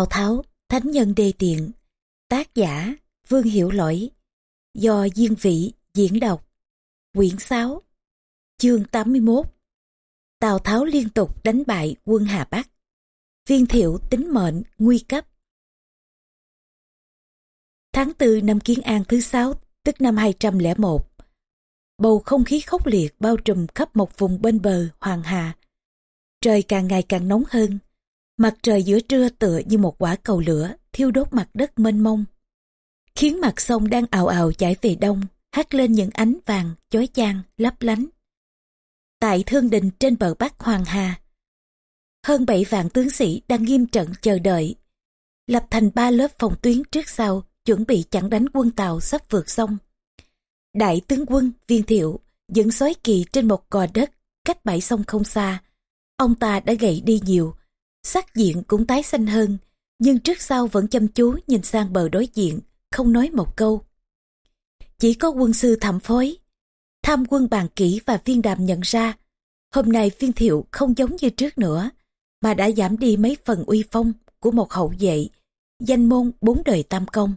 Tào Tháo, Thánh Nhân Đê Tiện, tác giả Vương Hiểu Lỗi, do Diên Vĩ diễn đọc, quyển 6, chương 81. Tào Tháo liên tục đánh bại quân Hà Bắc, viên thiệu tính mệnh nguy cấp. Tháng 4 năm Kiến An thứ 6, tức năm 201, bầu không khí khốc liệt bao trùm khắp một vùng bên bờ Hoàng Hà. Trời càng ngày càng nóng hơn, Mặt trời giữa trưa tựa như một quả cầu lửa, thiêu đốt mặt đất mênh mông. Khiến mặt sông đang ào ào chảy về đông, hắt lên những ánh vàng, chói chang, lấp lánh. Tại thương đình trên bờ bắc Hoàng Hà, hơn bảy vạn tướng sĩ đang nghiêm trận chờ đợi. Lập thành ba lớp phòng tuyến trước sau, chuẩn bị chặn đánh quân Tàu sắp vượt sông. Đại tướng quân Viên Thiệu dẫn xoáy kỳ trên một cò đất cách bãi sông không xa. Ông ta đã gậy đi nhiều, sắc diện cũng tái xanh hơn, nhưng trước sau vẫn chăm chú nhìn sang bờ đối diện, không nói một câu. Chỉ có quân sư thẩm phối, tham quân bàn kỹ và viên đàm nhận ra, hôm nay viên thiệu không giống như trước nữa, mà đã giảm đi mấy phần uy phong của một hậu vệ, danh môn bốn đời tam công.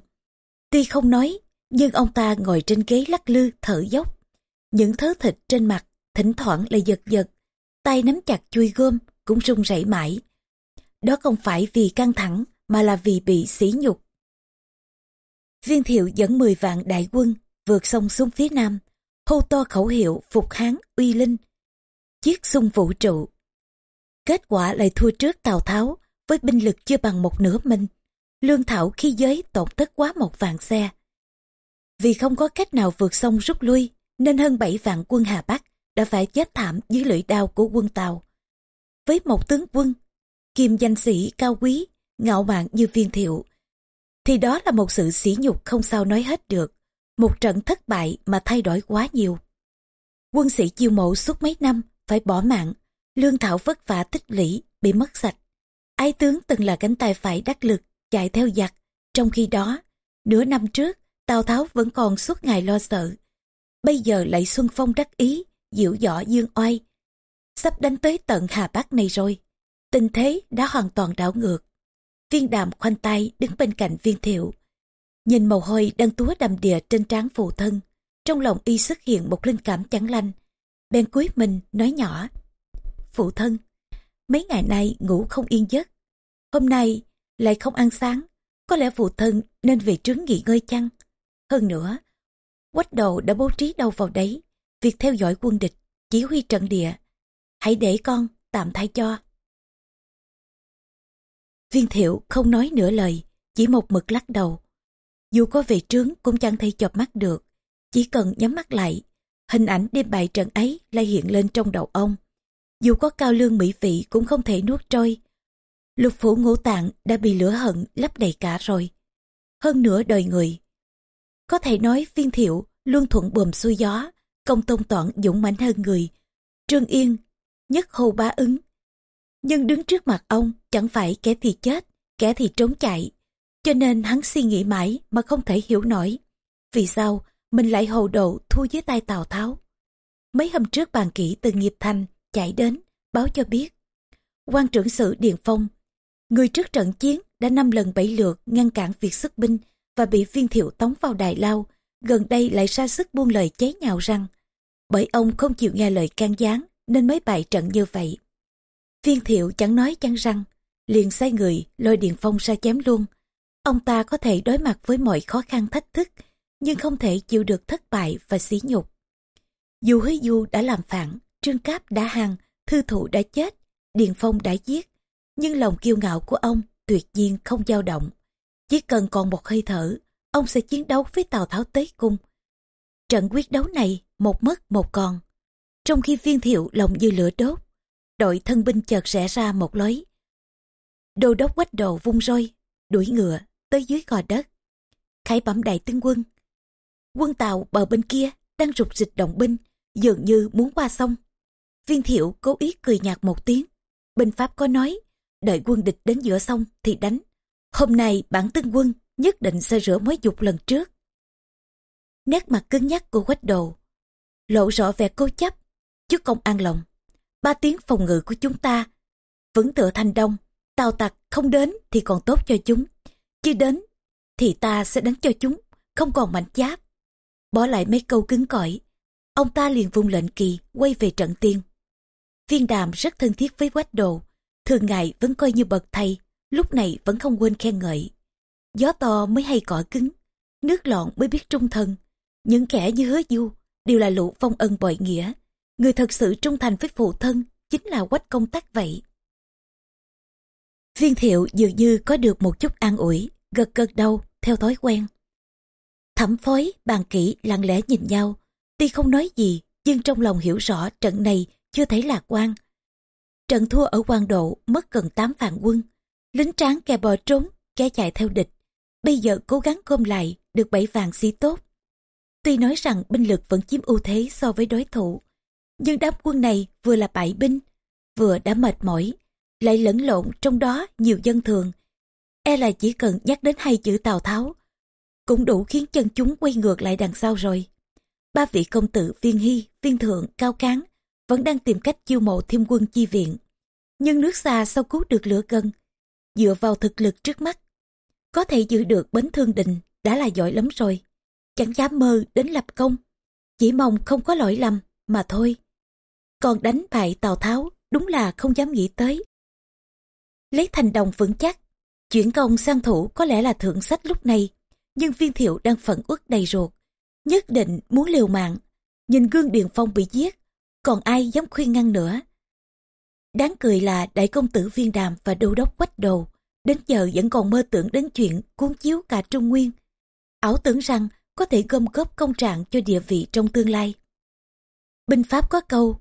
Tuy không nói, nhưng ông ta ngồi trên ghế lắc lư thở dốc. Những thớ thịt trên mặt thỉnh thoảng lại giật giật, tay nắm chặt chui gom cũng run rẩy mãi. Đó không phải vì căng thẳng mà là vì bị sỉ nhục. Viên thiệu dẫn 10 vạn đại quân vượt sông xuống phía nam, hô to khẩu hiệu phục hán uy linh, chiếc xung vũ trụ. Kết quả lại thua trước Tào Tháo với binh lực chưa bằng một nửa mình. Lương Thảo khi giới tổn thất quá một vạn xe. Vì không có cách nào vượt sông rút lui, nên hơn 7 vạn quân Hà Bắc đã phải chết thảm dưới lưỡi đao của quân Tàu. Với một tướng quân kim danh sĩ cao quý, ngạo mạn như viên thiệu, thì đó là một sự sỉ nhục không sao nói hết được, một trận thất bại mà thay đổi quá nhiều. Quân sĩ chiêu mộ suốt mấy năm phải bỏ mạng, lương thảo vất vả tích lũy bị mất sạch. Ái tướng từng là cánh tay phải đắc lực chạy theo giặc, trong khi đó, nửa năm trước, Tào Tháo vẫn còn suốt ngày lo sợ. Bây giờ lại Xuân Phong đắc ý, diệu võ dương oai. Sắp đánh tới tận Hà Bắc này rồi tình thế đã hoàn toàn đảo ngược. Viên đàm khoanh tay đứng bên cạnh viên thiệu. Nhìn mồ hôi đang túa đầm đìa trên trán phụ thân, trong lòng y xuất hiện một linh cảm chẳng lành. Bèn cuối mình nói nhỏ. Phụ thân, mấy ngày nay ngủ không yên giấc. Hôm nay lại không ăn sáng, có lẽ phụ thân nên về trướng nghỉ ngơi chăng? Hơn nữa, quách đầu đã bố trí đâu vào đấy, việc theo dõi quân địch, chỉ huy trận địa. Hãy để con tạm thay cho. Viên thiệu không nói nửa lời, chỉ một mực lắc đầu. Dù có về trướng cũng chẳng thể chọc mắt được, chỉ cần nhắm mắt lại, hình ảnh đêm bài trận ấy lại hiện lên trong đầu ông. Dù có cao lương mỹ vị cũng không thể nuốt trôi. Lục phủ ngũ tạng đã bị lửa hận lấp đầy cả rồi. Hơn nữa đời người. Có thể nói viên thiệu luôn thuận buồm xuôi gió, công tôn toản dũng mãnh hơn người. Trương Yên, nhất hồ bá ứng, nhưng đứng trước mặt ông chẳng phải kẻ thì chết, kẻ thì trốn chạy. Cho nên hắn suy nghĩ mãi mà không thể hiểu nổi. Vì sao mình lại hồ độ thua dưới tay Tào Tháo? Mấy hôm trước bàn kỹ từ nghiệp thành chạy đến, báo cho biết. quan trưởng sự Điền Phong, người trước trận chiến đã năm lần bảy lượt ngăn cản việc xuất binh và bị viên thiệu tống vào đài lao, gần đây lại ra sức buông lời chế nhạo rằng bởi ông không chịu nghe lời can gián nên mới bại trận như vậy. Viên thiệu chẳng nói chẳng răng, liền sai người lôi Điền Phong ra chém luôn. Ông ta có thể đối mặt với mọi khó khăn thách thức, nhưng không thể chịu được thất bại và sỉ nhục. Dù hứa du đã làm phản, trương cáp đã hàng, thư thụ đã chết, Điền Phong đã giết, nhưng lòng kiêu ngạo của ông tuyệt nhiên không dao động. Chỉ cần còn một hơi thở, ông sẽ chiến đấu với Tào Tháo tới cung. Trận quyết đấu này một mất một còn. Trong khi viên thiệu lòng như lửa đốt, đội thân binh chợt rẽ ra một lối. Đô đốc quách đồ vung roi, đuổi ngựa tới dưới gò đất. Khải bẩm đại tướng quân. Quân tàu bờ bên kia đang rục dịch động binh, dường như muốn qua sông. Viên thiệu cố ý cười nhạt một tiếng. Binh Pháp có nói, đợi quân địch đến giữa sông thì đánh. Hôm nay bản tướng quân nhất định sẽ rửa mối dục lần trước. Nét mặt cứng nhắc của quách đồ, lộ rõ vẻ cố chấp, chứ không an lòng ba tiếng phòng ngự của chúng ta vẫn tựa thành đông Tàu tặc không đến thì còn tốt cho chúng, chứ đến thì ta sẽ đánh cho chúng, không còn mảnh giáp. Bỏ lại mấy câu cứng cỏi, ông ta liền vung lệnh kỳ quay về trận tiên. Viên đàm rất thân thiết với quách đồ, thường ngày vẫn coi như bậc thầy, lúc này vẫn không quên khen ngợi. Gió to mới hay cỏ cứng, nước lọn mới biết trung thân. Những kẻ như hứa du đều là lũ phong ân bội nghĩa. Người thật sự trung thành với phụ thân chính là quách công tác vậy. Viên thiệu dường như có được một chút an ủi, gật gật đầu theo thói quen. Thẩm phối, bàn kỹ lặng lẽ nhìn nhau, tuy không nói gì, nhưng trong lòng hiểu rõ trận này chưa thấy lạc quan. Trận thua ở quan độ mất gần 8 vạn quân, lính tráng kẻ bò trốn, kẻ chạy theo địch. Bây giờ cố gắng gom lại được bảy vạn sĩ tốt. Tuy nói rằng binh lực vẫn chiếm ưu thế so với đối thủ, nhưng đám quân này vừa là bại binh, vừa đã mệt mỏi, lại lẫn lộn trong đó nhiều dân thường. E là chỉ cần nhắc đến hai chữ Tào Tháo, cũng đủ khiến chân chúng quay ngược lại đằng sau rồi. Ba vị công tử viên hy, viên thượng, cao cán vẫn đang tìm cách chiêu mộ thêm quân chi viện. Nhưng nước xa sau cứu được lửa gần dựa vào thực lực trước mắt. Có thể giữ được bến thương đình đã là giỏi lắm rồi. Chẳng dám mơ đến lập công, chỉ mong không có lỗi lầm mà thôi. Còn đánh bại Tào Tháo đúng là không dám nghĩ tới. Lấy thành đồng vững chắc, chuyển công sang thủ có lẽ là thượng sách lúc này, nhưng viên thiệu đang phận uất đầy ruột. Nhất định muốn liều mạng, nhìn gương Điền Phong bị giết, còn ai dám khuyên ngăn nữa. Đáng cười là đại công tử viên đàm và đô đốc quách đồ, đến giờ vẫn còn mơ tưởng đến chuyện cuốn chiếu cả Trung Nguyên. Ảo tưởng rằng có thể gom góp công trạng cho địa vị trong tương lai. Binh Pháp có câu,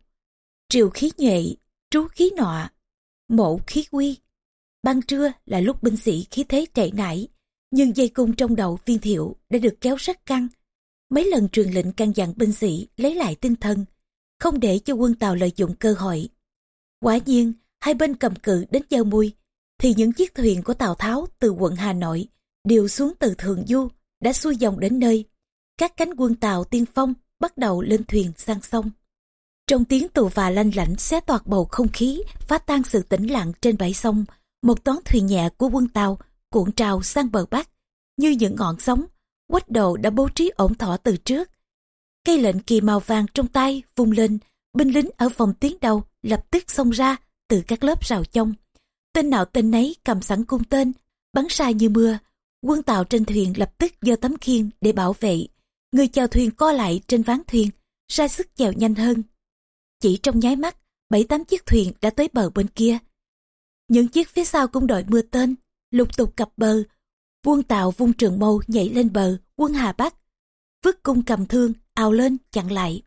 triều khí nhuệ, trú khí nọ, mộ khí quy. Ban trưa là lúc binh sĩ khí thế chạy nải, nhưng dây cung trong đầu viên thiệu đã được kéo rất căng. Mấy lần truyền lệnh căn dặn binh sĩ lấy lại tinh thần, không để cho quân Tàu lợi dụng cơ hội. Quả nhiên, hai bên cầm cự đến giao mui, thì những chiếc thuyền của Tào Tháo từ quận Hà Nội đều xuống từ thượng Du, đã xuôi dòng đến nơi. Các cánh quân Tàu tiên phong bắt đầu lên thuyền sang sông. Trong tiếng tù và lanh lảnh xé toạc bầu không khí, phá tan sự tĩnh lặng trên bãi sông, một toán thuyền nhẹ của quân Tàu cuộn trào sang bờ bắc, như những ngọn sóng, quách đầu đã bố trí ổn thỏa từ trước. Cây lệnh kỳ màu vàng trong tay vung lên, binh lính ở phòng tuyến đầu lập tức xông ra từ các lớp rào trong. Tên nào tên nấy cầm sẵn cung tên, bắn sai như mưa. Quân tàu trên thuyền lập tức giơ tấm khiên để bảo vệ. Người chèo thuyền co lại trên ván thuyền, ra sức chèo nhanh hơn. Chỉ trong nháy mắt, bảy tám chiếc thuyền đã tới bờ bên kia. Những chiếc phía sau cũng đội mưa tên, lục tục cập bờ. Quân tạo vung trường mâu nhảy lên bờ, quân Hà Bắc. Vứt cung cầm thương, ào lên, chặn lại.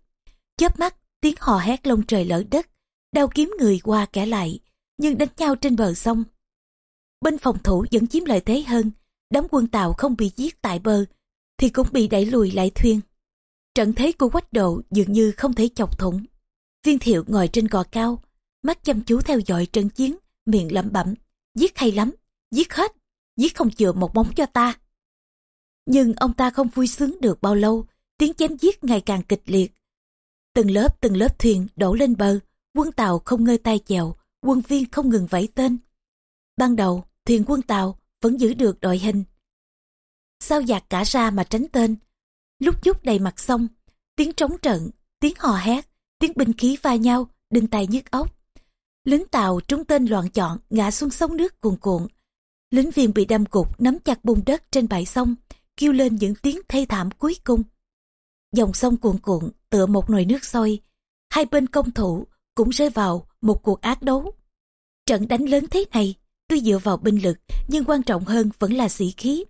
Chớp mắt, tiếng hò hét lông trời lỡ đất, đao kiếm người qua kẻ lại, nhưng đánh nhau trên bờ sông. Bên phòng thủ vẫn chiếm lợi thế hơn, đám quân tàu không bị giết tại bờ, thì cũng bị đẩy lùi lại thuyền. Trận thế của quách độ dường như không thể chọc thủng. Viên thiệu ngồi trên gò cao, mắt chăm chú theo dõi trận chiến, miệng lẩm bẩm, giết hay lắm, giết hết, giết không chừa một bóng cho ta. Nhưng ông ta không vui sướng được bao lâu, tiếng chém giết ngày càng kịch liệt. Từng lớp từng lớp thuyền đổ lên bờ, quân tàu không ngơi tay chèo, quân viên không ngừng vẫy tên. Ban đầu, thuyền quân tàu vẫn giữ được đội hình. Sao giạt cả ra mà tránh tên. Lúc chút đầy mặt sông, tiếng trống trận, tiếng hò hét, tiếng binh khí va nhau, đinh tay nhức óc. Lính tàu trúng tên loạn chọn ngã xuống sông nước cuồn cuộn. Lính viên bị đâm cục nắm chặt bùn đất trên bãi sông, kêu lên những tiếng thê thảm cuối cùng. Dòng sông cuồn cuộn tựa một nồi nước sôi, hai bên công thủ cũng rơi vào một cuộc ác đấu. Trận đánh lớn thế này, tuy dựa vào binh lực, nhưng quan trọng hơn vẫn là sĩ khí.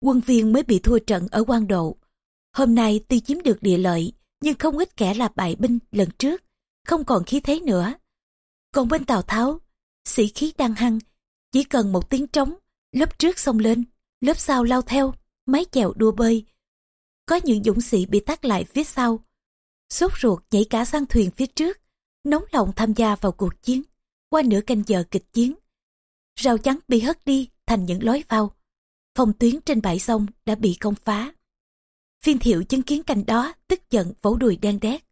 Quân viên mới bị thua trận ở quan độ. Hôm nay tuy chiếm được địa lợi, nhưng không ít kẻ là bại binh lần trước, không còn khí thế nữa. Còn bên Tào Tháo, sĩ khí đang hăng, chỉ cần một tiếng trống, lớp trước xông lên, lớp sau lao theo, máy chèo đua bơi. Có những dũng sĩ bị tắt lại phía sau, sốt ruột nhảy cả sang thuyền phía trước, nóng lòng tham gia vào cuộc chiến. Qua nửa canh giờ kịch chiến, rào chắn bị hất đi thành những lối vào. Phòng tuyến trên bãi sông đã bị công phá. Viên thiệu chứng kiến cảnh đó tức giận vỗ đùi đen đét.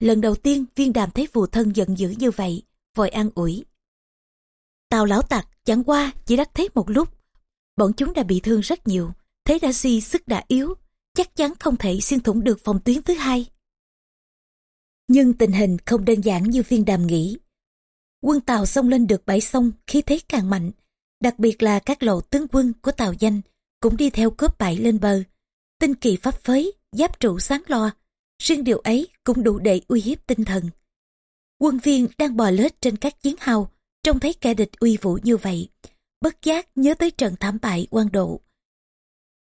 Lần đầu tiên viên đàm thấy phụ thân giận dữ như vậy, vội an ủi. tàu lão tặc chẳng qua chỉ đắc thế một lúc. Bọn chúng đã bị thương rất nhiều, thế đã suy sức đã yếu, chắc chắn không thể xuyên thủng được phòng tuyến thứ hai. Nhưng tình hình không đơn giản như viên đàm nghĩ. Quân Tàu xông lên được bãi sông khí thế càng mạnh, đặc biệt là các lộ tướng quân của Tàu Danh cũng đi theo cướp bãi lên bờ. Tinh kỳ pháp phới, giáp trụ sáng lo, riêng điều ấy cũng đủ để uy hiếp tinh thần. Quân viên đang bò lết trên các chiến hào, trông thấy kẻ địch uy vũ như vậy, bất giác nhớ tới trận thảm bại quan độ.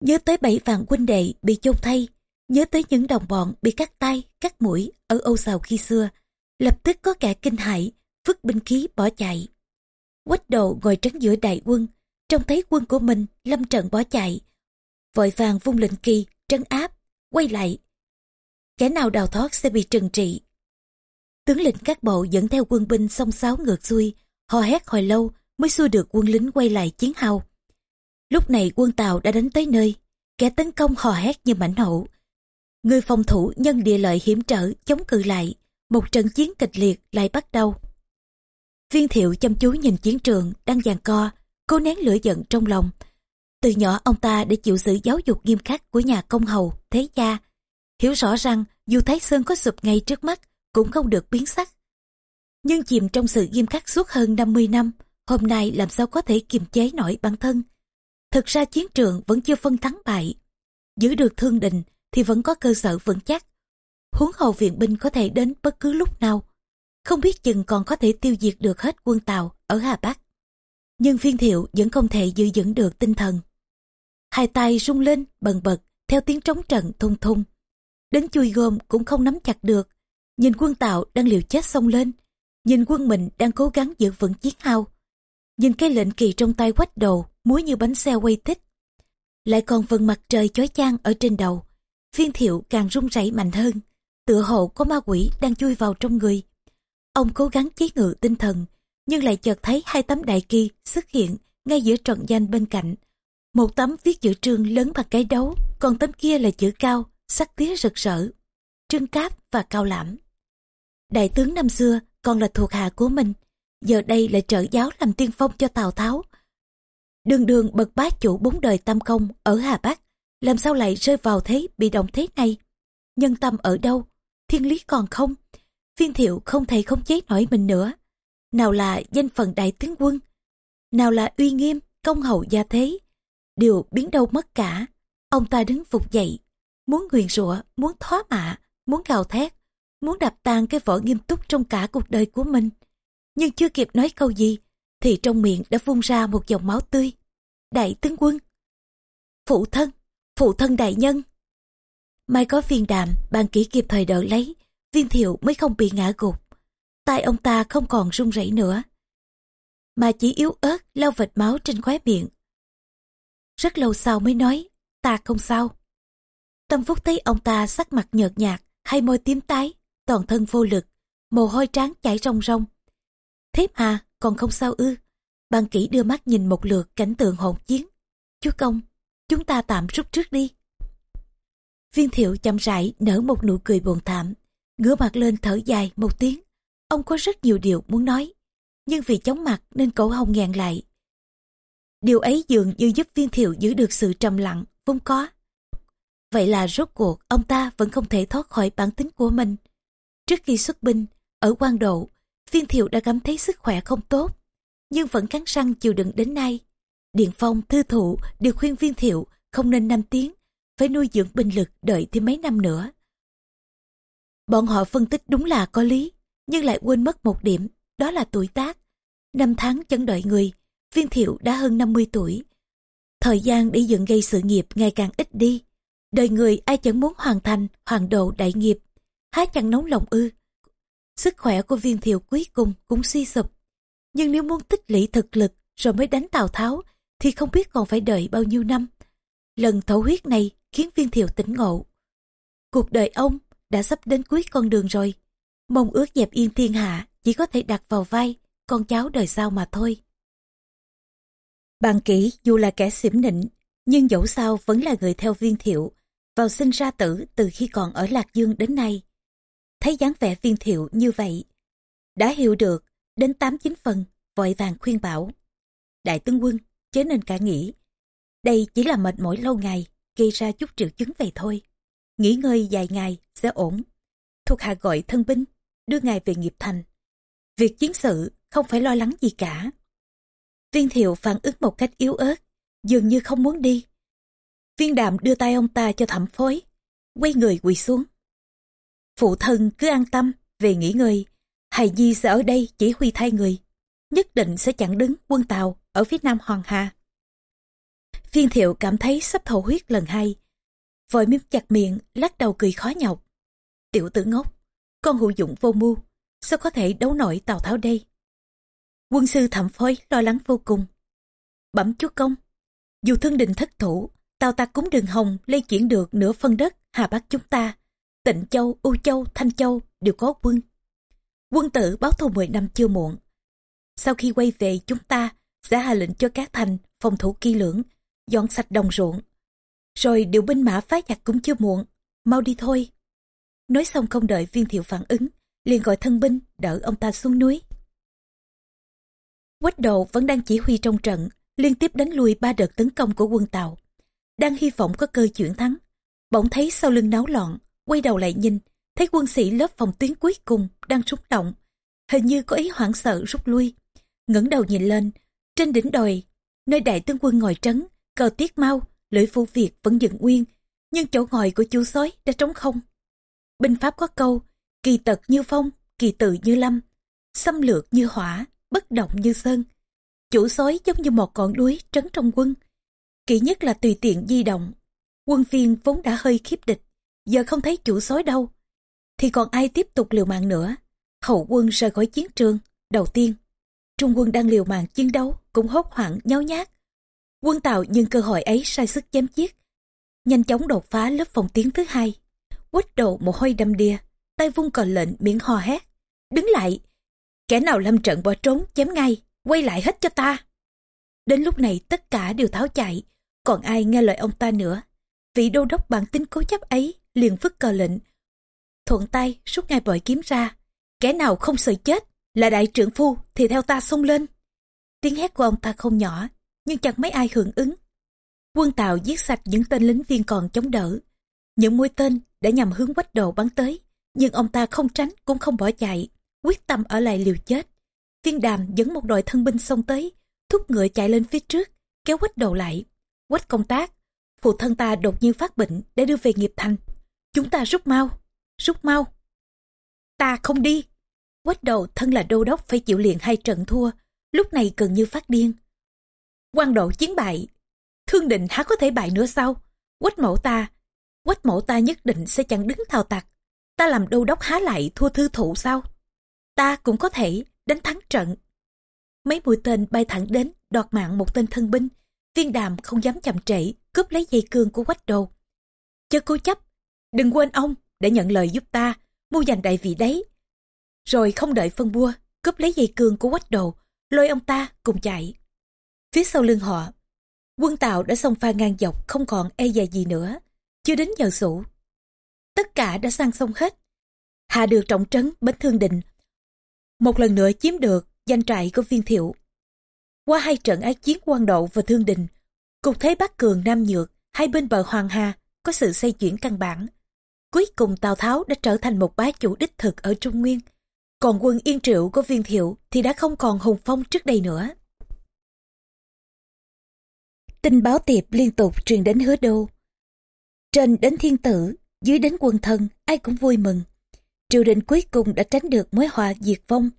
Nhớ tới bảy vạn huynh đệ bị chôn thay, nhớ tới những đồng bọn bị cắt tay, cắt mũi ở Âu Sào khi xưa, lập tức có kẻ kinh hãi, vứt binh khí bỏ chạy. Quách độ ngồi trấn giữa đại quân, trông thấy quân của mình lâm trận bỏ chạy. Vội vàng vung lệnh kỳ, trấn áp, quay lại. Kẻ nào đào thoát sẽ bị trừng trị. Tướng lĩnh các bộ dẫn theo quân binh song sáo ngược xuôi, hò hét hồi lâu mới xua được quân lính quay lại chiến hào. Lúc này quân Tàu đã đến tới nơi, kẻ tấn công hò hét như mãnh hổ. Người phòng thủ nhân địa lợi hiểm trở chống cự lại, một trận chiến kịch liệt lại bắt đầu. Viên thiệu chăm chú nhìn chiến trường đang giằng co, cố nén lửa giận trong lòng. Từ nhỏ ông ta đã chịu sự giáo dục nghiêm khắc của nhà công hầu, thế gia. Hiểu rõ rằng dù Thái Sơn có sụp ngay trước mắt cũng không được biến sắc. Nhưng chìm trong sự nghiêm khắc suốt hơn 50 năm, hôm nay làm sao có thể kiềm chế nổi bản thân. Thực ra chiến trường vẫn chưa phân thắng bại. Giữ được thương đình thì vẫn có cơ sở vững chắc. Huống hầu viện binh có thể đến bất cứ lúc nào. Không biết chừng còn có thể tiêu diệt được hết quân Tàu ở Hà Bắc. Nhưng Phiên thiệu vẫn không thể giữ vững được tinh thần. Hai tay rung lên, bần bật, theo tiếng trống trận thung thung. Đến chui gom cũng không nắm chặt được. Nhìn quân Tàu đang liều chết xông lên. Nhìn quân mình đang cố gắng giữ vững chiến hao. Nhìn cái lệnh kỳ trong tay quách đầu muối như bánh xe quay tích. Lại còn phần mặt trời chói chang ở trên đầu. Phiên thiệu càng run rẩy mạnh hơn. Tựa hồ có ma quỷ đang chui vào trong người. Ông cố gắng chế ngự tinh thần, nhưng lại chợt thấy hai tấm đại kỳ xuất hiện ngay giữa trận danh bên cạnh. Một tấm viết chữ trương lớn bằng cái đấu, còn tấm kia là chữ cao, sắc tía rực rỡ. Trương Cáp và Cao Lãm. Đại tướng năm xưa còn là thuộc hạ của mình, giờ đây lại trợ giáo làm tiên phong cho Tào Tháo. Đường đường bậc bá chủ bốn đời tam công ở Hà Bắc, làm sao lại rơi vào thế bị động thế này? Nhân tâm ở đâu? Thiên lý còn không? Viên thiệu không thể không chế nổi mình nữa. Nào là danh phận đại tướng quân, nào là uy nghiêm, công hậu gia thế. Đều biến đâu mất cả. Ông ta đứng phục dậy, muốn nguyền rủa, muốn thóa mạ, muốn gào thét, muốn đập tan cái vỏ nghiêm túc trong cả cuộc đời của mình. Nhưng chưa kịp nói câu gì, thì trong miệng đã phun ra một dòng máu tươi. Đại tướng quân! Phụ thân! Phụ thân đại nhân! Mai có phiên đàm, bàn kỹ kịp thời đỡ lấy, viên thiệu mới không bị ngã gục. tay ông ta không còn run rẩy nữa, mà chỉ yếu ớt lau vệt máu trên khóe miệng. Rất lâu sau mới nói, ta không sao. Tâm Phúc thấy ông ta sắc mặt nhợt nhạt, hai môi tím tái, toàn thân vô lực, mồ hôi trán chảy rong rong. Thế mà, còn không sao ư. Ban kỹ đưa mắt nhìn một lượt cảnh tượng hỗn chiến. Chúa công, chúng ta tạm rút trước đi. Viên thiệu chậm rãi nở một nụ cười buồn thảm, ngửa mặt lên thở dài một tiếng. Ông có rất nhiều điều muốn nói, nhưng vì chóng mặt nên cổ hồng ngàn lại. Điều ấy dường như giúp viên thiệu giữ được sự trầm lặng, vốn có. Vậy là rốt cuộc ông ta vẫn không thể thoát khỏi bản tính của mình. Trước khi xuất binh, ở quan độ, viên thiệu đã cảm thấy sức khỏe không tốt, nhưng vẫn cắn răng chịu đựng đến nay. Điện Phong, Thư Thụ đều khuyên viên thiệu không nên năm tiếng, phải nuôi dưỡng binh lực đợi thêm mấy năm nữa. Bọn họ phân tích đúng là có lý, nhưng lại quên mất một điểm, đó là tuổi tác. Năm tháng chẳng đợi người, viên thiệu đã hơn 50 tuổi. Thời gian để dựng gây sự nghiệp ngày càng ít đi. Đời người ai chẳng muốn hoàn thành, hoàn độ đại nghiệp. Há chẳng nóng lòng ư. Sức khỏe của viên thiệu cuối cùng cũng suy sụp. Nhưng nếu muốn tích lũy thực lực rồi mới đánh Tào Tháo thì không biết còn phải đợi bao nhiêu năm. Lần thấu huyết này khiến viên thiệu tỉnh ngộ. Cuộc đời ông đã sắp đến cuối con đường rồi. Mong ước dẹp yên thiên hạ chỉ có thể đặt vào vai con cháu đời sau mà thôi. Bàn kỹ dù là kẻ xỉm nịnh, nhưng dẫu sao vẫn là người theo viên thiệu, vào sinh ra tử từ khi còn ở Lạc Dương đến nay. Thấy dáng vẻ viên thiệu như vậy, đã hiểu được, đến tám chín phần, vội vàng khuyên bảo. đại tướng quân, chớ nên cả nghĩ. Đây chỉ là mệt mỏi lâu ngày, gây ra chút triệu chứng vậy thôi. Nghỉ ngơi vài ngày sẽ ổn. Thuộc hạ gọi thân binh, đưa ngài về nghiệp thành. Việc chiến sự không phải lo lắng gì cả. Viên thiệu phản ứng một cách yếu ớt, dường như không muốn đi. Viên đạm đưa tay ông ta cho thẩm phối, quay người quỳ xuống. Phụ thân cứ an tâm, về nghỉ ngơi. Hài Nhi sẽ ở đây chỉ huy thay người. Nhất định sẽ chặn đứng quân Tàu ở phía nam Hoàng Hà. Viên thiệu cảm thấy sắp thổ huyết lần hai. Vội miếm chặt miệng, lắc đầu cười khó nhọc. Tiểu tử ngốc, con hữu dụng vô mưu, sao có thể đấu nổi Tào Tháo đây? Quân sư thẩm phối lo lắng vô cùng. Bẩm chúa công, dù thương đình thất thủ, Tào ta cúng đường hồng lây chuyển được nửa phân đất Hà Bắc chúng ta. Tịnh Châu, U Châu, Thanh Châu đều có quân. Quân tử báo thù 10 năm chưa muộn. Sau khi quay về chúng ta sẽ hạ lệnh cho các thành phòng thủ kỹ lưỡng, dọn sạch đồng ruộng. Rồi điều binh mã phá giặc cũng chưa muộn, mau đi thôi. Nói xong không đợi viên thiệu phản ứng, liền gọi thân binh đỡ ông ta xuống núi. Quách đầu vẫn đang chỉ huy trong trận, liên tiếp đánh lui ba đợt tấn công của quân Tàu. Đang hy vọng có cơ chuyển thắng, bỗng thấy sau lưng náo loạn, quay đầu lại nhìn, thấy quân sĩ lớp phòng tuyến cuối cùng đang rung động, hình như có ý hoảng sợ rút lui. ngẩng đầu nhìn lên, trên đỉnh đồi, nơi đại tướng quân ngồi trấn, cờ tiết mau, lưỡi phu việt vẫn dựng nguyên, nhưng chỗ ngồi của chú sói đã trống không. Binh pháp có câu, kỳ tật như phong, kỳ tự như lâm, xâm lược như hỏa, bất động như sơn. Chủ sói giống như một con đuối trấn trong quân. Kỹ nhất là tùy tiện di động. Quân viên vốn đã hơi khiếp địch, giờ không thấy chủ sói đâu. Thì còn ai tiếp tục liều mạng nữa. Hậu quân rời khỏi chiến trường, đầu tiên. Trung quân đang liều mạng chiến đấu, cũng hốt hoảng nháo nhác. Quân Tàu nhân cơ hội ấy sai sức chém giết. Nhanh chóng đột phá lớp phòng tiến thứ hai quách đầu một hôi đâm đìa, tay vung cờ lệnh miệng hò hét. Đứng lại, Kẻ nào lâm trận bỏ trốn chém ngay, quay lại hết cho ta. Đến lúc này tất cả đều tháo chạy, còn ai nghe lời ông ta nữa. Vị đô đốc bản tính cố chấp ấy liền vứt cờ lệnh. Thuận tay rút ngay bội kiếm ra. Kẻ nào không sợ chết là đại trưởng phu thì theo ta xông lên. Tiếng hét của ông ta không nhỏ, nhưng chẳng mấy ai hưởng ứng. Quân Tàu giết sạch những tên lính viên còn chống đỡ. Những mũi tên đã nhằm hướng quách đồ bắn tới, nhưng ông ta không tránh cũng không bỏ chạy quyết tâm ở lại liều chết. Viên đàm dẫn một đội thân binh xông tới, thúc ngựa chạy lên phía trước, kéo quách đầu lại. Quách công tác, phụ thân ta đột nhiên phát bệnh để đưa về nghiệp thành. Chúng ta rút mau, rút mau. Ta không đi. Quách đầu thân là đô đốc phải chịu liền hai trận thua, lúc này gần như phát điên. quan độ chiến bại, thương định há có thể bại nữa sao? Quách mẫu ta, quách mẫu ta nhất định sẽ chẳng đứng thao tặc. Ta làm đô đốc há lại thua thư thụ sao? ta cũng có thể đánh thắng trận. Mấy mũi tên bay thẳng đến, đoạt mạng một tên thân binh. Viên đàm không dám chậm trễ, cướp lấy dây cương của quách đồ. Chớ cố chấp, đừng quên ông để nhận lời giúp ta, mua giành đại vị đấy. Rồi không đợi phân bua, cướp lấy dây cương của quách đồ, lôi ông ta cùng chạy. Phía sau lưng họ, quân tàu đã xông pha ngang dọc không còn e dè gì nữa. Chưa đến giờ sủ. Tất cả đã sang sông hết. Hạ được trọng trấn bến thương định một lần nữa chiếm được danh trại của viên thiệu. Qua hai trận ái chiến quan độ và thương đình, cục thế Bắc Cường Nam Nhược, hai bên bờ Hoàng Hà có sự xây chuyển căn bản. Cuối cùng Tào Tháo đã trở thành một bá chủ đích thực ở Trung Nguyên, còn quân Yên Triệu của viên thiệu thì đã không còn hùng phong trước đây nữa. Tin báo tiệp liên tục truyền đến hứa đô. Trên đến thiên tử, dưới đến quân thân, ai cũng vui mừng triều đình cuối cùng đã tránh được mối họa diệt vong.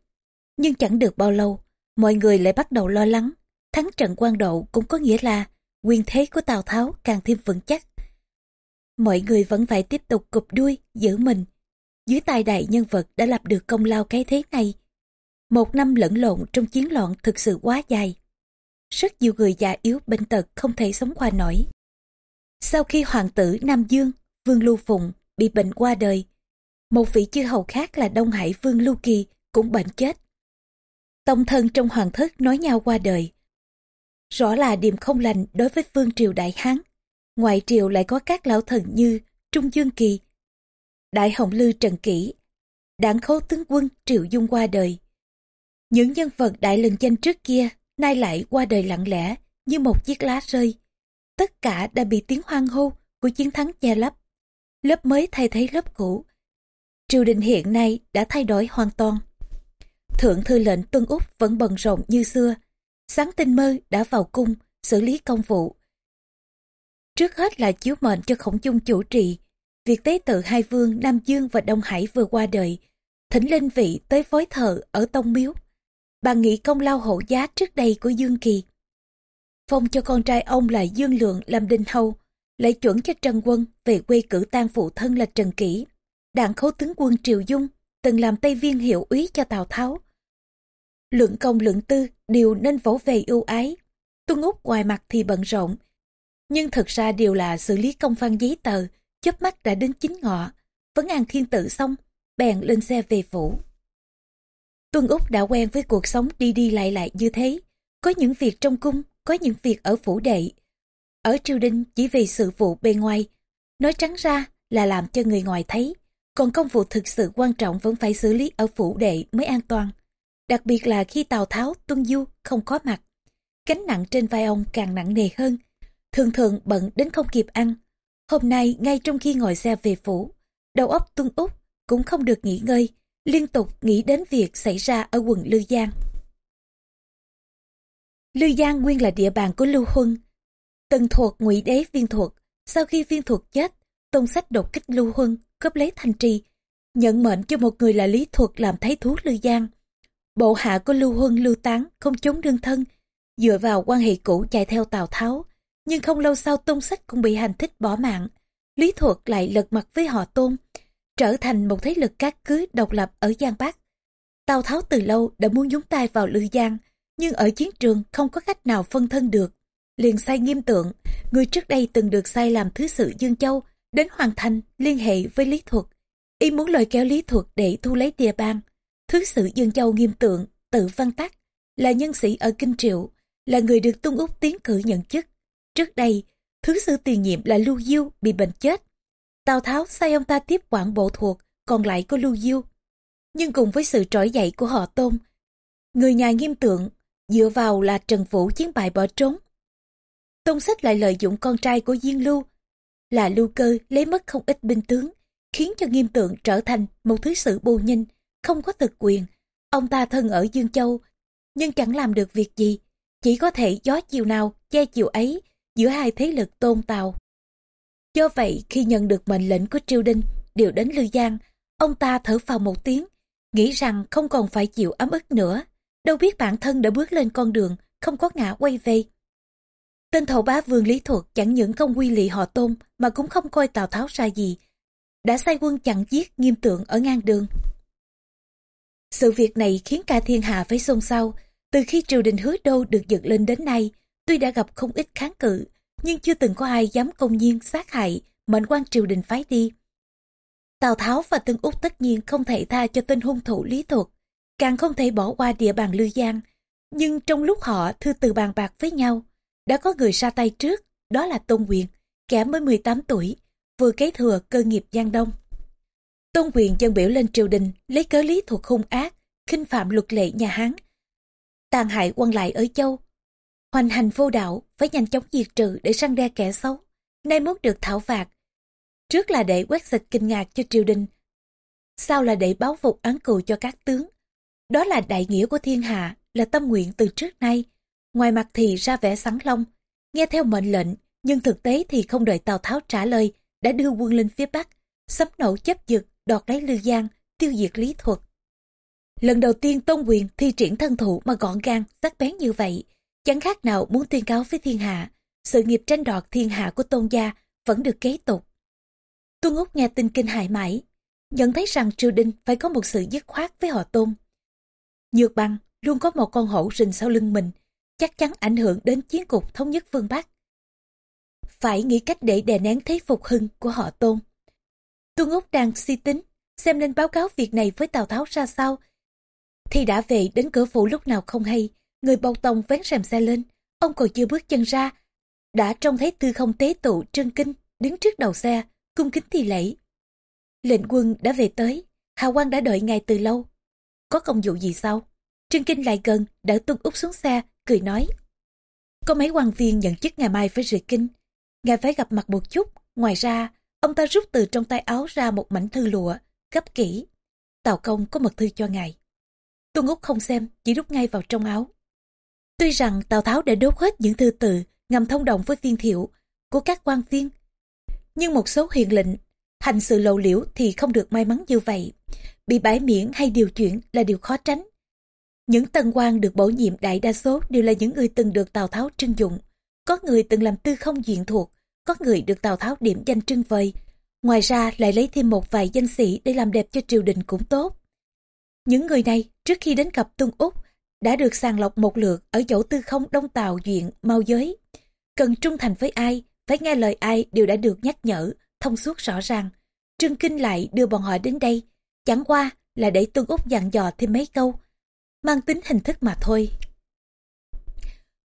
Nhưng chẳng được bao lâu, mọi người lại bắt đầu lo lắng. Thắng trận quan độ cũng có nghĩa là quyền thế của Tào Tháo càng thêm vững chắc. Mọi người vẫn phải tiếp tục cụp đuôi, giữ mình. Dưới tay đại nhân vật đã lập được công lao cái thế này. Một năm lẫn lộn trong chiến loạn thực sự quá dài. Rất nhiều người già yếu bệnh tật không thể sống qua nổi. Sau khi hoàng tử Nam Dương, Vương Lưu Phụng bị bệnh qua đời, một vị chư hầu khác là Đông Hải Vương Lưu Kỳ cũng bệnh chết. Tông thân trong hoàng thất nói nhau qua đời. Rõ là điềm không lành đối với vương triều Đại Hán. Ngoại triều lại có các lão thần như Trung Dương Kỳ, Đại Hồng Lư Trần Kỷ, đảng khấu tướng quân Triệu Dung qua đời. Những nhân vật đại lừng danh trước kia nay lại qua đời lặng lẽ như một chiếc lá rơi. Tất cả đã bị tiếng hoang hô của chiến thắng che lấp. Lớp mới thay thế lớp cũ. Triều đình hiện nay đã thay đổi hoàn toàn. Thượng thư lệnh Tuân Úc vẫn bận rộn như xưa. Sáng tinh mơ đã vào cung, xử lý công vụ. Trước hết là chiếu mệnh cho khổng chung chủ trì. Việc tế tự hai vương Nam Dương và Đông Hải vừa qua đời, thỉnh linh vị tới phối thờ ở Tông Miếu. Bà nghĩ công lao hộ giá trước đây của Dương Kỳ. Phong cho con trai ông là Dương Lượng làm đinh hầu, lại chuẩn cho Trần Quân về quê cử tang phụ thân là Trần Kỷ. Đảng khấu tướng quân Triều Dung từng làm Tây Viên hiệu úy cho Tào Tháo. Lượng công lượng tư đều nên vỗ về ưu ái. Tuân Úc ngoài mặt thì bận rộn, nhưng thật ra đều là xử lý công văn giấy tờ, chớp mắt đã đến chính ngọ, vấn an thiên tự xong, bèn lên xe về phủ. Tuân Úc đã quen với cuộc sống đi đi lại lại như thế, có những việc trong cung, có những việc ở phủ đệ. Ở triều đình chỉ vì sự vụ bề ngoài, nói trắng ra là làm cho người ngoài thấy, còn công vụ thực sự quan trọng vẫn phải xử lý ở phủ đệ mới an toàn. Đặc biệt là khi Tào Tháo, Tuân Du không có mặt. Gánh nặng trên vai ông càng nặng nề hơn, thường thường bận đến không kịp ăn. Hôm nay ngay trong khi ngồi xe về phủ, đầu óc Tuân Úc cũng không được nghỉ ngơi, liên tục nghĩ đến việc xảy ra ở quận Lư Giang. Lư Giang nguyên là địa bàn của Lưu Huân. Tần thuộc ngụy đế viên thuộc, sau khi viên thuộc chết, tôn sách đột kích Lưu Huân, cướp lấy thành trì, nhận mệnh cho một người là Lý Thuật làm thái thú Lư Giang. Bộ hạ của Lưu Huân lưu tán, không chống đương thân, dựa vào quan hệ cũ chạy theo Tào Tháo. Nhưng không lâu sau tôn sách cũng bị hành thích bỏ mạng. Lý Thuật lại lật mặt với họ tôn, trở thành một thế lực cát cứ độc lập ở Giang Bắc. Tào Tháo từ lâu đã muốn nhúng tay vào Lư Giang, nhưng ở chiến trường không có cách nào phân thân được. Liền sai nghiêm tượng, người trước đây từng được sai làm thứ sự Dương Châu, đến Hoàng Thành liên hệ với Lý Thuật. Y muốn lôi kéo Lý Thuật để thu lấy địa bang. Thứ sự Dương Châu nghiêm tượng, tự văn tắc, là nhân sĩ ở Kinh Triệu, là người được Tung Úc tiến cử nhận chức. Trước đây, thứ sự tiền nhiệm là Lưu Diêu bị bệnh chết. Tào Tháo sai ông ta tiếp quản bộ thuộc, còn lại có Lưu Diêu. Nhưng cùng với sự trỗi dậy của họ Tôn, người nhà nghiêm tượng dựa vào là Trần Vũ chiến bại bỏ trốn. Tôn Sách lại lợi dụng con trai của Diên Lưu là Lưu Cơ lấy mất không ít binh tướng, khiến cho nghiêm tượng trở thành một thứ sự bù nhìn, không có thực quyền. Ông ta thân ở Dương Châu, nhưng chẳng làm được việc gì, chỉ có thể gió chiều nào che chiều ấy giữa hai thế lực tôn tào. Do vậy khi nhận được mệnh lệnh của triều đình điều đến Lư Giang, ông ta thở phào một tiếng, nghĩ rằng không còn phải chịu ấm ức nữa. Đâu biết bản thân đã bước lên con đường, không có ngã quay về. Tên thầu bá vương Lý Thuật chẳng những không quy lị họ tôn mà cũng không coi Tào Tháo ra gì. Đã sai quân chặn giết nghiêm tượng ở ngang đường. Sự việc này khiến cả thiên hạ phải xôn xao. Từ khi triều đình hứa đô được dựng lên đến nay, tuy đã gặp không ít kháng cự, nhưng chưa từng có ai dám công nhiên sát hại mệnh quan triều đình phái đi. Tào Tháo và Tân Úc tất nhiên không thể tha cho tên hung thủ lý thuật, càng không thể bỏ qua địa bàn Lư Giang. Nhưng trong lúc họ thư từ bàn bạc với nhau, đã có người ra tay trước, đó là Tôn Quyền, kẻ mới 18 tuổi, vừa kế thừa cơ nghiệp Giang Đông. Tôn Quyền chân biểu lên triều đình, lấy cớ lý thuộc hung ác, khinh phạm luật lệ nhà Hán, tàn hại quan lại ở châu. Hoành hành vô đạo, phải nhanh chóng diệt trừ để săn đe kẻ xấu, nay muốn được thảo phạt. Trước là để quét sạch kinh ngạc cho triều đình, sau là để báo phục án cừu cho các tướng. Đó là đại nghĩa của thiên hạ, là tâm nguyện từ trước nay. Ngoài mặt thì ra vẻ sắn long, nghe theo mệnh lệnh, nhưng thực tế thì không đợi Tào Tháo trả lời, đã đưa quân lên phía Bắc, sấm nổ chấp dực, đoạt lấy Lư Giang, tiêu diệt Lý Thuật. Lần đầu tiên Tôn Quyền thi triển thân thủ mà gọn gàng, sắc bén như vậy, chẳng khác nào muốn tuyên cáo với thiên hạ, sự nghiệp tranh đoạt thiên hạ của Tôn gia vẫn được kế tục. tuân Úc nghe tin kinh hại mãi, nhận thấy rằng triều đình phải có một sự dứt khoát với họ Tôn. Nhược bằng luôn có một con hổ rình sau lưng mình, chắc chắn ảnh hưởng đến chiến cục thống nhất phương Bắc. Phải nghĩ cách để đè nén thế phục hưng của họ Tôn. Tuân Úc đang suy tính, xem nên báo cáo việc này với Tào Tháo ra sao. Thì đã về đến cửa phủ lúc nào không hay, người bầu tông vén rèm xe lên, ông còn chưa bước chân ra. Đã trông thấy tư không tế tụ trân kinh, đứng trước đầu xe, cung kính thi lễ. Lệnh quân đã về tới, Hà quang đã đợi ngài từ lâu. Có công vụ gì sao? Trương Kinh lại gần, đỡ Tuân Úc xuống xe, cười nói. Có mấy quan viên nhận chức ngày mai phải rời kinh. Ngài phải gặp mặt một chút. Ngoài ra, ông ta rút từ trong tay áo ra một mảnh thư lụa, gấp kỹ. Tào công có mật thư cho ngài. Tuân Úc không xem, chỉ rút ngay vào trong áo. Tuy rằng Tào Tháo đã đốt hết những thư từ ngầm thông đồng với viên thiệu của các quan viên, nhưng một số hiền lệnh hành sự lộ liễu thì không được may mắn như vậy. Bị bãi miễn hay điều chuyển là điều khó tránh. Những tân quan được bổ nhiệm đại đa số đều là những người từng được Tào Tháo trưng dụng. Có người từng làm tư không diện thuộc, có người được Tào Tháo điểm danh trưng vời. Ngoài ra lại lấy thêm một vài danh sĩ để làm đẹp cho triều đình cũng tốt. Những người này trước khi đến gặp Tung Úc đã được sàng lọc một lượt ở chỗ tư không đông tàu duyện mau giới. Cần trung thành với ai, phải nghe lời ai đều đã được nhắc nhở, thông suốt rõ ràng. Trương Kinh lại đưa bọn họ đến đây, chẳng qua là để Tuân Úc dặn dò thêm mấy câu, mang tính hình thức mà thôi.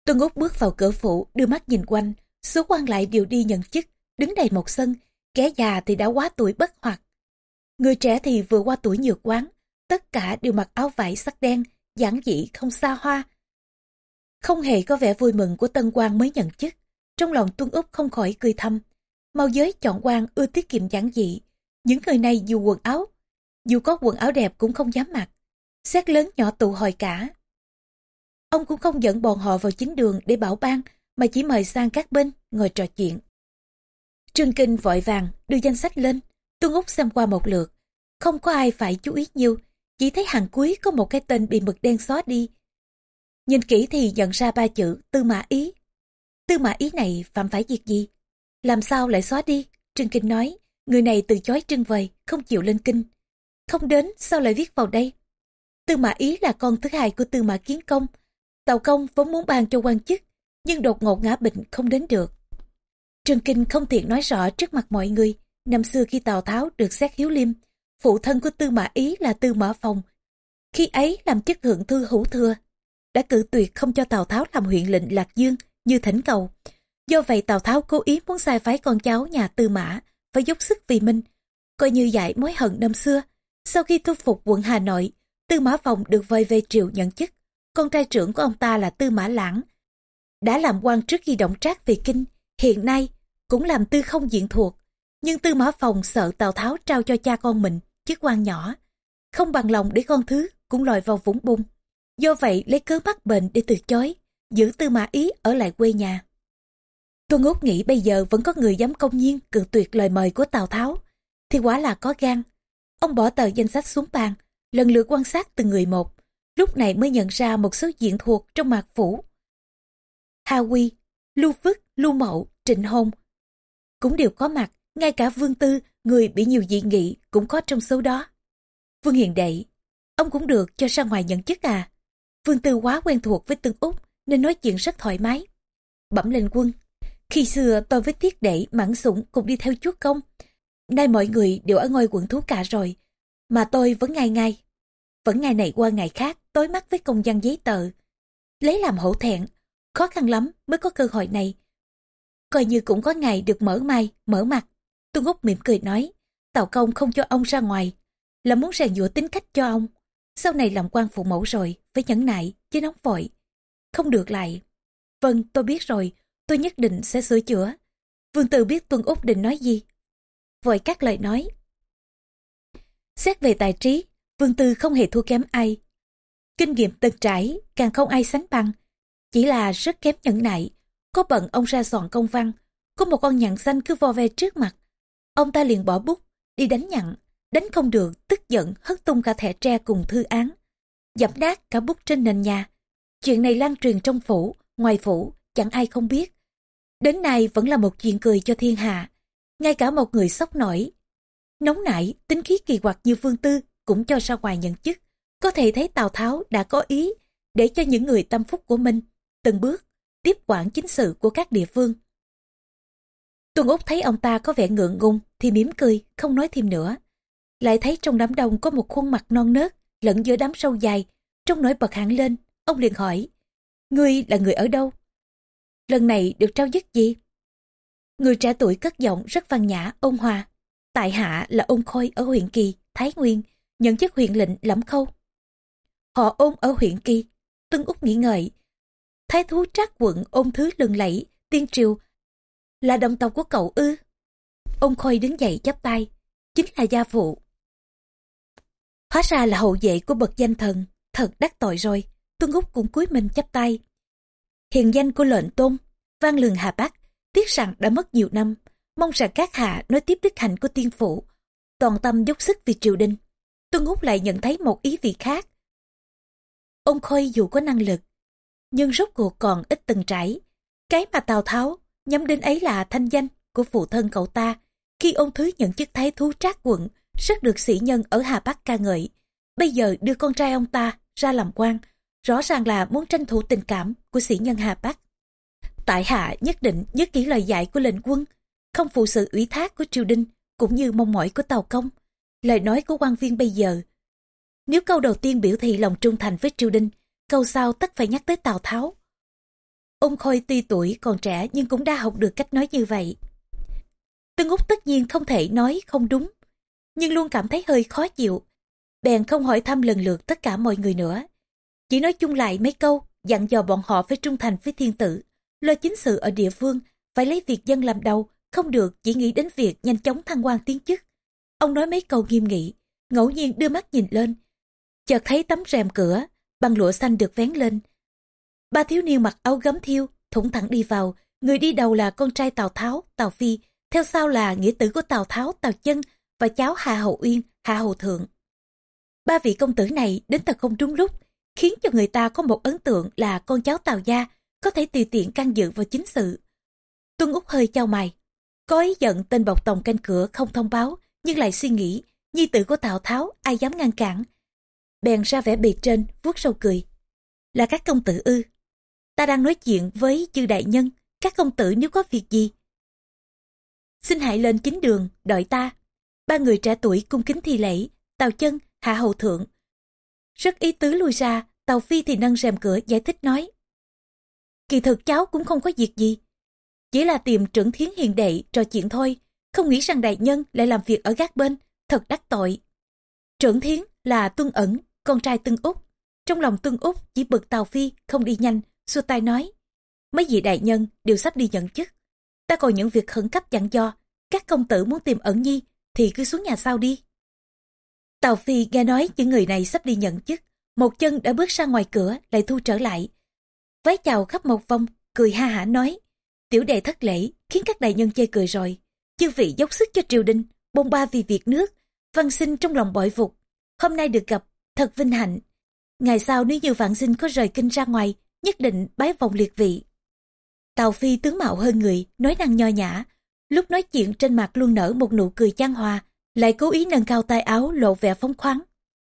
Tuân Úc bước vào cửa phụ, đưa mắt nhìn quanh, số quan lại đều đi nhận chức, đứng đầy một sân, kẻ già thì đã quá tuổi bất hoạt. Người trẻ thì vừa qua tuổi nhược quán, tất cả đều mặc áo vải sắc đen, giản dị không xa hoa. Không hề có vẻ vui mừng của tân quan mới nhận chức, trong lòng Tuân Úc không khỏi cười thầm. Mau giới chọn quan ưa tiết kiệm giản dị, những người này dù quần áo, dù có quần áo đẹp cũng không dám mặc, xét lớn nhỏ tụ hồi cả. Ông cũng không dẫn bọn họ vào chính đường để bảo ban, mà chỉ mời sang các bên ngồi trò chuyện. Trương Kinh vội vàng đưa danh sách lên, Tuân Úc xem qua một lượt. Không có ai phải chú ý nhiều, chỉ thấy hàng cuối có một cái tên bị mực đen xóa đi. Nhìn kỹ thì nhận ra ba chữ Tư Mã Ý. Tư Mã Ý này phạm phải việc gì? Làm sao lại xóa đi? Trương Kinh nói, người này từ chối trưng vời, không chịu lên kinh. Không đến, sao lại viết vào đây? Tư Mã Ý là con thứ hai của Tư Mã Kiến Công. Tào Công vốn muốn ban cho quan chức, nhưng đột ngột ngã bệnh không đến được. Trương Kinh không tiện nói rõ trước mặt mọi người, năm xưa khi Tào Tháo được xét hiếu liêm, phụ thân của Tư Mã Ý là Tư Mã Phong. Khi ấy làm chức thượng thư hữu thừa, đã cử tuyệt không cho Tào Tháo làm huyện lệnh Lạc Dương như thỉnh cầu. Do vậy Tào Tháo cố ý muốn sai phái con cháu nhà Tư Mã, phải dốc sức vì Minh, coi như giải mối hận năm xưa. Sau khi thu phục quận Hà Nội, Tư Mã phòng được vơi về triều nhận chức. Con trai trưởng của ông ta là Tư Mã Lãng, đã làm quan trước khi động trác về kinh, hiện nay cũng làm tư không diện thuộc. Nhưng Tư Mã phòng sợ Tào Tháo trao cho cha con mình chức quan nhỏ, không bằng lòng để con thứ cũng lòi vào vũng bung. Do vậy lấy cớ mắc bệnh để từ chối, giữ Tư Mã Ý ở lại quê nhà. Tuân Úc nghĩ bây giờ vẫn có người dám công nhiên cự tuyệt lời mời của Tào Tháo, thì quả là có gan. Ông bỏ tờ danh sách xuống bàn, lần lượt quan sát từng người một, lúc này mới nhận ra một số diện thuộc trong mạc phủ. Hà Quy, Lưu Phức, Lưu Mậu, Trịnh Hôn cũng đều có mặt, ngay cả Vương Tư, người bị nhiều dị nghị cũng có trong số đó. Vương Hiền Đệ, ông cũng được cho ra ngoài nhận chức à? Vương Tư quá quen thuộc với Tương Úc nên nói chuyện rất thoải mái. Bẩm lên quân, khi xưa tôi với Tiết Đệ, Mãn Sủng cùng đi theo chúa công. Nay mọi người đều ở ngôi quận thú cả rồi, mà tôi vẫn ngày ngày. Vẫn ngày này qua ngày khác, tối mắt với công dân giấy tờ. Lấy làm hổ thẹn, khó khăn lắm mới có cơ hội này. Coi như cũng có ngày được mở mai, mở mặt. Tôi ngốc mỉm cười nói, Tào Công không cho ông ra ngoài, là muốn rèn dũa tính cách cho ông. Sau này làm quan phụ mẫu rồi, phải nhẫn nại, chứ nóng vội. Không được lại. Vâng, tôi biết rồi, tôi nhất định sẽ sửa chữa. Vương Tử biết Tuân Úc định nói gì. Vội các lời nói. Xét về tài trí, Vương Tư không hề thua kém ai. Kinh nghiệm từng trải, càng không ai sánh bằng. Chỉ là rất kém nhẫn nại. Có bận ông ra soạn công văn, có một con nhặn xanh cứ vo ve trước mặt. Ông ta liền bỏ bút, đi đánh nhặn. Đánh không được, tức giận, hất tung cả thẻ tre cùng thư án. Dẫm đát cả bút trên nền nhà. Chuyện này lan truyền trong phủ, ngoài phủ, chẳng ai không biết. Đến nay vẫn là một chuyện cười cho thiên hạ. Ngay cả một người sốc nổi. Nóng nảy, tính khí kỳ quặc như Phương Tư cũng cho ra ngoài nhận chức. Có thể thấy Tào Tháo đã có ý để cho những người tâm phúc của mình từng bước tiếp quản chính sự của các địa phương. Tuân Úc thấy ông ta có vẻ ngượng ngùng thì mỉm cười, không nói thêm nữa. Lại thấy trong đám đông có một khuôn mặt non nớt lẫn giữa đám sâu dài, trong nổi bật hẳn lên, ông liền hỏi, Ngươi là người ở đâu? Lần này được trao chức gì? Người trẻ tuổi cất giọng rất văn nhã, ôn hòa. Tại hạ là ôn khôi ở huyện Kỳ, Thái Nguyên, nhận chức huyện lệnh lẫm khâu. Họ ôn ở huyện Kỳ, Tân Úc nghĩ ngợi. thái thú trác quận ôn thứ lừng lẫy, tiên triều, là đồng tộc của cậu ư. Ông Khôi đứng dậy chắp tay, chính là gia phụ. Hóa ra là hậu vệ của bậc danh thần, thật đắc tội rồi, Tuân Úc cũng cúi mình chắp tay. Hiền danh của lệnh tôn, vang lường Hà Bắc, tiếc rằng đã mất nhiều năm, mong rằng các hạ nói tiếp đức hạnh của tiên phụ, toàn tâm dốc sức vì triều đình. Tuân Úc lại nhận thấy một ý vị khác. Ông Khôi dù có năng lực, nhưng rốt cuộc còn ít từng trải. Cái mà Tào Tháo nhắm đến ấy là thanh danh của phụ thân cậu ta. Khi ông Thứ nhận chức thái thú trác quận, rất được sĩ nhân ở Hà Bắc ca ngợi. Bây giờ đưa con trai ông ta ra làm quan, rõ ràng là muốn tranh thủ tình cảm của sĩ nhân Hà Bắc. Tại hạ nhất định nhớ kỹ lời dạy của lệnh quân, không phụ sự ủy thác của triều đình cũng như mong mỏi của Tàu Công. Lời nói của quan viên bây giờ. Nếu câu đầu tiên biểu thị lòng trung thành với triều đình, câu sau tất phải nhắc tới Tào Tháo. Ông Khôi tuy tuổi còn trẻ nhưng cũng đã học được cách nói như vậy. Tương Úc tất nhiên không thể nói không đúng, nhưng luôn cảm thấy hơi khó chịu. Bèn không hỏi thăm lần lượt tất cả mọi người nữa. Chỉ nói chung lại mấy câu, dặn dò bọn họ phải trung thành với thiên tử, lo chính sự ở địa phương, phải lấy việc dân làm đầu, không được chỉ nghĩ đến việc nhanh chóng thăng quan tiến chức. Ông nói mấy câu nghiêm nghị, ngẫu nhiên đưa mắt nhìn lên, chợt thấy tấm rèm cửa, bằng lụa xanh được vén lên. Ba thiếu niên mặc áo gấm thiêu, thủng thẳng đi vào, người đi đầu là con trai Tào Tháo, Tào Phi, theo sau là nghĩa tử của Tào Tháo, Tào Chân và cháu Hà Hậu Uyên, Hà Hậu Thượng. Ba vị công tử này đến thật không trúng lúc, khiến cho người ta có một ấn tượng là con cháu Tào Gia có thể tùy tiện can dự vào chính sự. Tuân Úc hơi trao mày, có ý giận tên bọc tòng canh cửa không thông báo, nhưng lại suy nghĩ, nhi tử của Tào Tháo ai dám ngăn cản. Bèn ra vẻ bề trên, vuốt sâu cười. Là các công tử ư. Ta đang nói chuyện với chư đại nhân, các công tử nếu có việc gì. Xin hãy lên chính đường, đợi ta. Ba người trẻ tuổi cung kính thi lễ, Tào chân, Hạ Hầu Thượng. Rất ý tứ lui ra, Tào Phi thì nâng rèm cửa giải thích nói. Kỳ thực cháu cũng không có việc gì. Chỉ là tìm trưởng thiến hiền đệ trò chuyện thôi, không nghĩ rằng đại nhân lại làm việc ở gác bên, thật đắc tội. Trưởng thiến là Tuân Ẩn, con trai Tuân Úc. Trong lòng Tuân Úc chỉ bực tàu Phi không đi nhanh, xua tay nói. Mấy vị đại nhân đều sắp đi nhận chức. Ta còn những việc khẩn cấp dặn cho, các công tử muốn tìm ẩn nhi thì cứ xuống nhà sau đi. tàu Phi nghe nói những người này sắp đi nhận chức, một chân đã bước ra ngoài cửa lại thu trở lại. Vái chào khắp một vòng, cười ha hả nói, tiểu đệ thất lễ khiến các đại nhân chê cười rồi. Chư vị dốc sức cho triều đình, bôn ba vì việc nước, văn sinh trong lòng bội phục. Hôm nay được gặp, thật vinh hạnh. Ngày sau nếu như vạn sinh có rời kinh ra ngoài, nhất định bái vòng liệt vị. Tào Phi tướng mạo hơn người, nói năng nho nhã. Lúc nói chuyện trên mặt luôn nở một nụ cười chan hòa, lại cố ý nâng cao tay áo lộ vẻ phóng khoáng.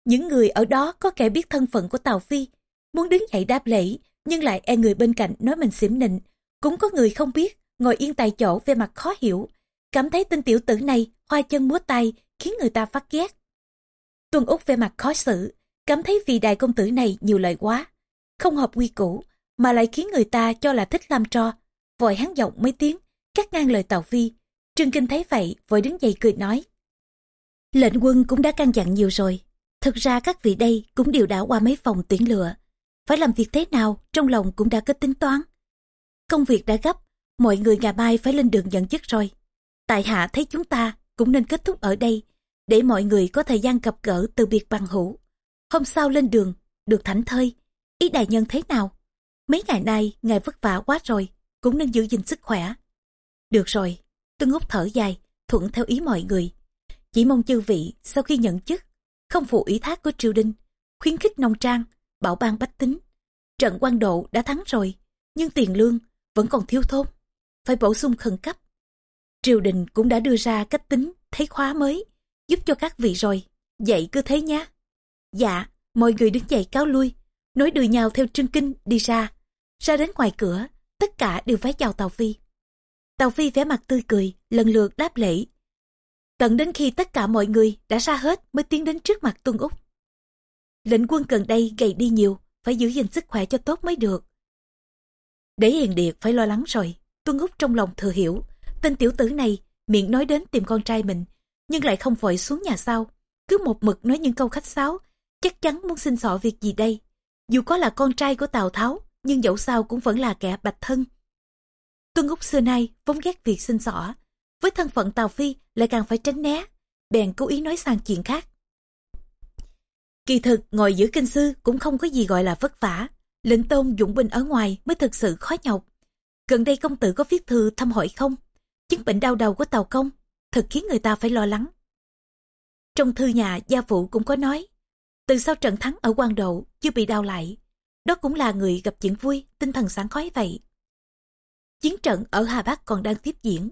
Những người ở đó có kẻ biết thân phận của Tào Phi, muốn đứng dậy đáp lễ, nhưng lại e người bên cạnh nói mình xỉm nịnh. Cũng có người không biết, ngồi yên tại chỗ về mặt khó hiểu, cảm thấy tên tiểu tử này hoa chân múa tay khiến người ta phát ghét. Tuân Úc về mặt khó xử, cảm thấy vị đại công tử này nhiều lời quá, không hợp quy củ, mà lại khiến người ta cho là thích làm trò. Vội hắn giọng mấy tiếng, cắt ngang lời Tào Phi. Trương Kinh thấy vậy, vội đứng dậy cười nói. Lệnh quân cũng đã căn dặn nhiều rồi. Thực ra các vị đây cũng đều đã qua mấy phòng tuyển lựa. Phải làm việc thế nào, trong lòng cũng đã có tính toán. Công việc đã gấp, mọi người ngày mai phải lên đường nhận chức rồi. Tại hạ thấy chúng ta cũng nên kết thúc ở đây, để mọi người có thời gian gặp gỡ từ biệt bằng hữu. Hôm sau lên đường, được thảnh thơi. Ý đại nhân thế nào? Mấy ngày nay, ngài vất vả quá rồi, cũng nên giữ gìn sức khỏe. Được rồi, tôi ngút thở dài, thuận theo ý mọi người. Chỉ mong chư vị sau khi nhận chức, không phụ ý thác của triều đình, khuyến khích nông trang, bảo ban bách tính. Trận quan độ đã thắng rồi, nhưng tiền lương vẫn còn thiếu thốn, phải bổ sung khẩn cấp. Triều đình cũng đã đưa ra cách tính thấy khóa mới, giúp cho các vị rồi, vậy cứ thế nhé. Dạ, mọi người đứng dậy cáo lui, nối đuôi nhau theo trương kinh đi ra. Ra đến ngoài cửa, tất cả đều vái chào Tàu Phi. Tàu Phi vẻ mặt tươi cười, lần lượt đáp lễ. Tận đến khi tất cả mọi người đã ra hết mới tiến đến trước mặt Tuân Úc. Lệnh quân gần đây gầy đi nhiều, phải giữ gìn sức khỏe cho tốt mới được. Để hiền điệt phải lo lắng rồi, Tuân Úc trong lòng thừa hiểu, tên tiểu tử này miệng nói đến tìm con trai mình, nhưng lại không vội xuống nhà sau, cứ một mực nói những câu khách sáo, chắc chắn muốn xin xỏ việc gì đây. Dù có là con trai của Tào Tháo, nhưng dẫu sao cũng vẫn là kẻ bạch thân. Tuân Úc xưa nay vốn ghét việc xin xỏ, với thân phận Tào Phi lại càng phải tránh né, bèn cố ý nói sang chuyện khác. Kỳ thực ngồi giữa kinh sư cũng không có gì gọi là vất vả, lệnh tôn dũng binh ở ngoài mới thực sự khó nhọc. Gần đây công tử có viết thư thăm hỏi không? Chứng bệnh đau đầu của Tàu Công thật khiến người ta phải lo lắng. Trong thư nhà gia phụ cũng có nói, từ sau trận thắng ở quan độ chưa bị đau lại, đó cũng là người gặp chuyện vui, tinh thần sáng khói vậy. Chiến trận ở Hà Bắc còn đang tiếp diễn.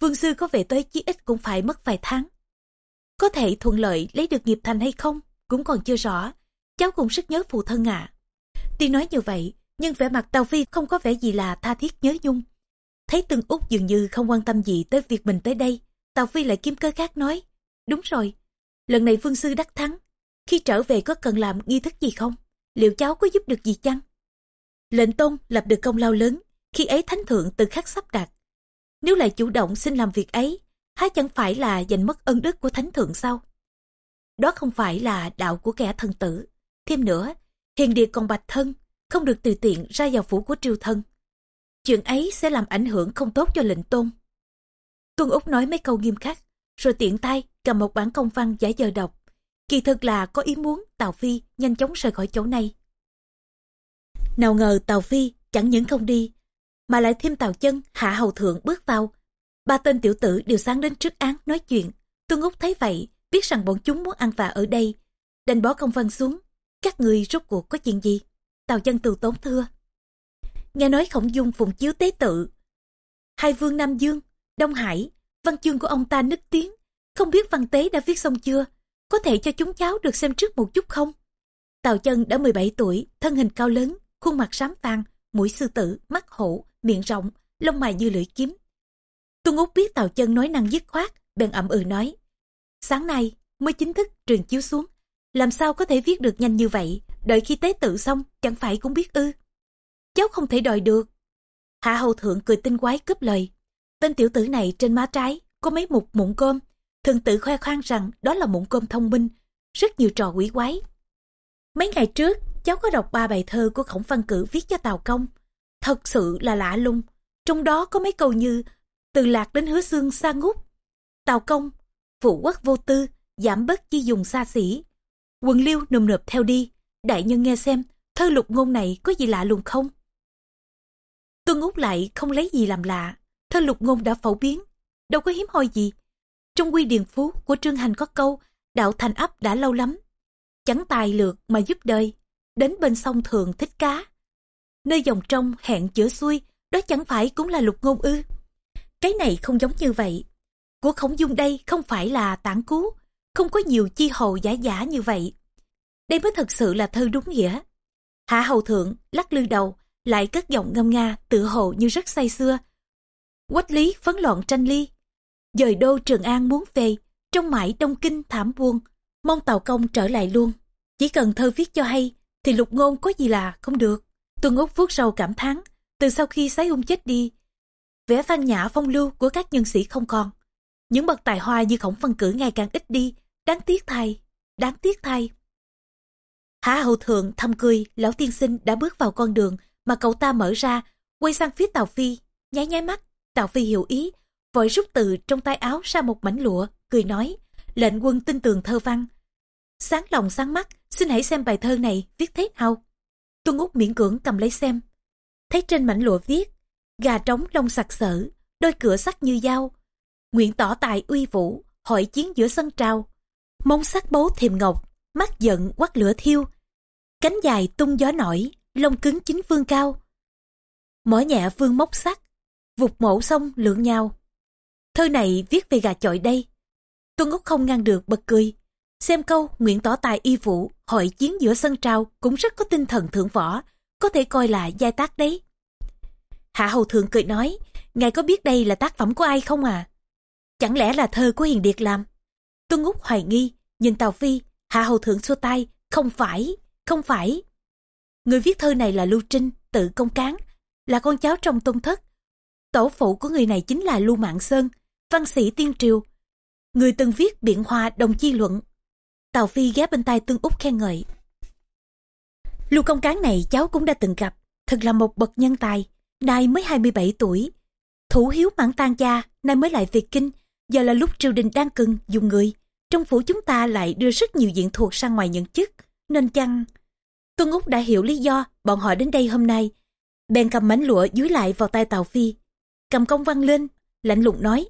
Vương Sư có về tới chí ít cũng phải mất vài tháng. Có thể thuận lợi lấy được nghiệp thành hay không cũng còn chưa rõ. Cháu cũng rất nhớ phụ thân ạ. À. Tuy nói như vậy, nhưng vẻ mặt Tàu Phi không có vẻ gì là tha thiết nhớ nhung. Thấy Tương út dường như không quan tâm gì tới việc mình tới đây, Tàu Phi lại kiếm cớ khác nói. Đúng rồi, lần này Vương Sư đắc thắng. Khi trở về có cần làm nghi thức gì không? Liệu cháu có giúp được gì chăng? Lệnh Tôn lập được công lao lớn, khi ấy Thánh Thượng tự khắc sắp đặt. Nếu lại chủ động xin làm việc ấy, há chẳng phải là giành mất ân đức của Thánh Thượng sao? Đó không phải là đạo của kẻ thần tử. Thêm nữa, hiền địa còn bạch thân, không được tùy tiện ra vào phủ của triều thân. Chuyện ấy sẽ làm ảnh hưởng không tốt cho lệnh tôn. Tuân Úc nói mấy câu nghiêm khắc, rồi tiện tay cầm một bản công văn giả giờ đọc. Kỳ thực là có ý muốn Tào Phi nhanh chóng rời khỏi chỗ này. Nào ngờ Tào Phi chẳng những không đi, mà lại thêm Tào Chân, Hạ Hầu Thượng bước vào. Ba tên tiểu tử đều sáng đến trước án nói chuyện. Tuân Úc thấy vậy, biết rằng bọn chúng muốn ăn vạ ở đây. Đành bỏ công văn xuống. Các người rốt cuộc có chuyện gì? Tào Chân từ tốn thưa. Nghe nói khổng dung phụng chiếu tế tự. Hai vương Nam Dương, Đông Hải, văn chương của ông ta nức tiếng. Không biết văn tế đã viết xong chưa? Có thể cho chúng cháu được xem trước một chút không? Tào chân đã 17 tuổi, thân hình cao lớn, khuôn mặt sám vàng, mũi sư tử, mắt hổ, miệng rộng, lông mày như lưỡi kiếm. Tuân út biết Tào chân nói năng dứt khoát, bèn ậm ừ nói. Sáng nay mới chính thức trường chiếu xuống, làm sao có thể viết được nhanh như vậy, đợi khi tế tự xong chẳng phải cũng biết ư. Cháu không thể đòi được. Hạ hầu thượng cười tinh quái cướp lời. Tên tiểu tử này trên má trái có mấy mục mụn cơm, thường tự khoe khoang rằng đó là mụn cơm thông minh, rất nhiều trò quỷ quái. Mấy ngày trước, cháu có đọc ba bài thơ của Khổng Văn Cử viết cho Tào Công. Thật sự là lạ lùng trong đó có mấy câu như từ lạc đến hứa xương xa ngút. Tào Công, phụ quốc vô tư, giảm bớt chi dùng xa xỉ. Quần liêu nùm nượp theo đi, đại nhân nghe xem, thơ lục ngôn này có gì lạ lùng không? Tuân út lại không lấy gì làm lạ, thơ lục ngôn đã phổ biến, đâu có hiếm hoi gì. Trong quy điền phú của Trương Hành có câu, đạo thành ấp đã lâu lắm, chẳng tài lược mà giúp đời, đến bên sông thường thích cá. Nơi dòng trong hẹn chữa xuôi, đó chẳng phải cũng là lục ngôn ư. Cái này không giống như vậy. Của khổng dung đây không phải là tản cú không có nhiều chi hầu giả giả như vậy. Đây mới thật sự là thơ đúng nghĩa. Hạ hầu thượng lắc lư đầu, lại cất giọng ngâm nga tự hồ như rất say xưa. Quách lý phấn loạn tranh ly. Dời đô Trường An muốn về, trong mãi đông kinh thảm buông, mong tàu công trở lại luôn. Chỉ cần thơ viết cho hay, thì lục ngôn có gì là không được. Tuân Úc vuốt râu cảm thán, từ sau khi sái ung chết đi, vẻ văn nhã phong lưu của các nhân sĩ không còn. Những bậc tài hoa như khổng phân cử ngày càng ít đi, đáng tiếc thay, đáng tiếc thay. Hạ hậu thượng thầm cười, lão tiên sinh đã bước vào con đường mà cậu ta mở ra, quay sang phía tàu Phi, nháy nháy mắt. tàu Phi hiểu ý, vội rút từ trong tay áo ra một mảnh lụa, cười nói, lệnh quân tin tường thơ văn. Sáng lòng sáng mắt, xin hãy xem bài thơ này viết thế nào. Tuân út miễn cưỡng cầm lấy xem. Thấy trên mảnh lụa viết, gà trống lông sặc sỡ, đôi cửa sắt như dao. Nguyện tỏ tài uy vũ, hội chiến giữa sân trào. Mông sắc bấu thềm ngọc, mắt giận quát lửa thiêu. Cánh dài tung gió nổi, lông cứng chính vương cao. Mỏ nhẹ vương móc sắt, vụt mổ sông lượng nhau. Thơ này viết về gà chọi đây. Tuân Úc không ngăn được bật cười. Xem câu nguyện tỏ tài y vũ, hội chiến giữa sân trào cũng rất có tinh thần thượng võ, có thể coi là giai tác đấy. Hạ Hầu Thượng cười nói, ngài có biết đây là tác phẩm của ai không à? Chẳng lẽ là thơ của Hiền Điệt làm? Tuân Úc hoài nghi, nhìn Tào Phi, Hạ Hầu Thượng xua tay, không phải, không phải. Người viết thơ này là Lưu Trinh, tự công cán, là con cháu trong tôn thất. Tổ phụ của người này chính là Lưu Mạng Sơn, văn sĩ tiên triều. Người từng viết biện hòa đồng chi luận. Tào Phi ghé bên tai Tương Úc khen ngợi. Lưu công cán này cháu cũng đã từng gặp, thật là một bậc nhân tài, nay mới 27 tuổi. Thủ hiếu mãn tan cha nay mới lại việc kinh, giờ là lúc triều đình đang cần dùng người. Trong phủ chúng ta lại đưa rất nhiều diện thuộc sang ngoài nhận chức, nên chăng... Tuân Úc đã hiểu lý do bọn họ đến đây hôm nay. Bèn cầm mảnh lụa dưới lại vào tay Tào Phi. Cầm công văn lên, lạnh lùng nói.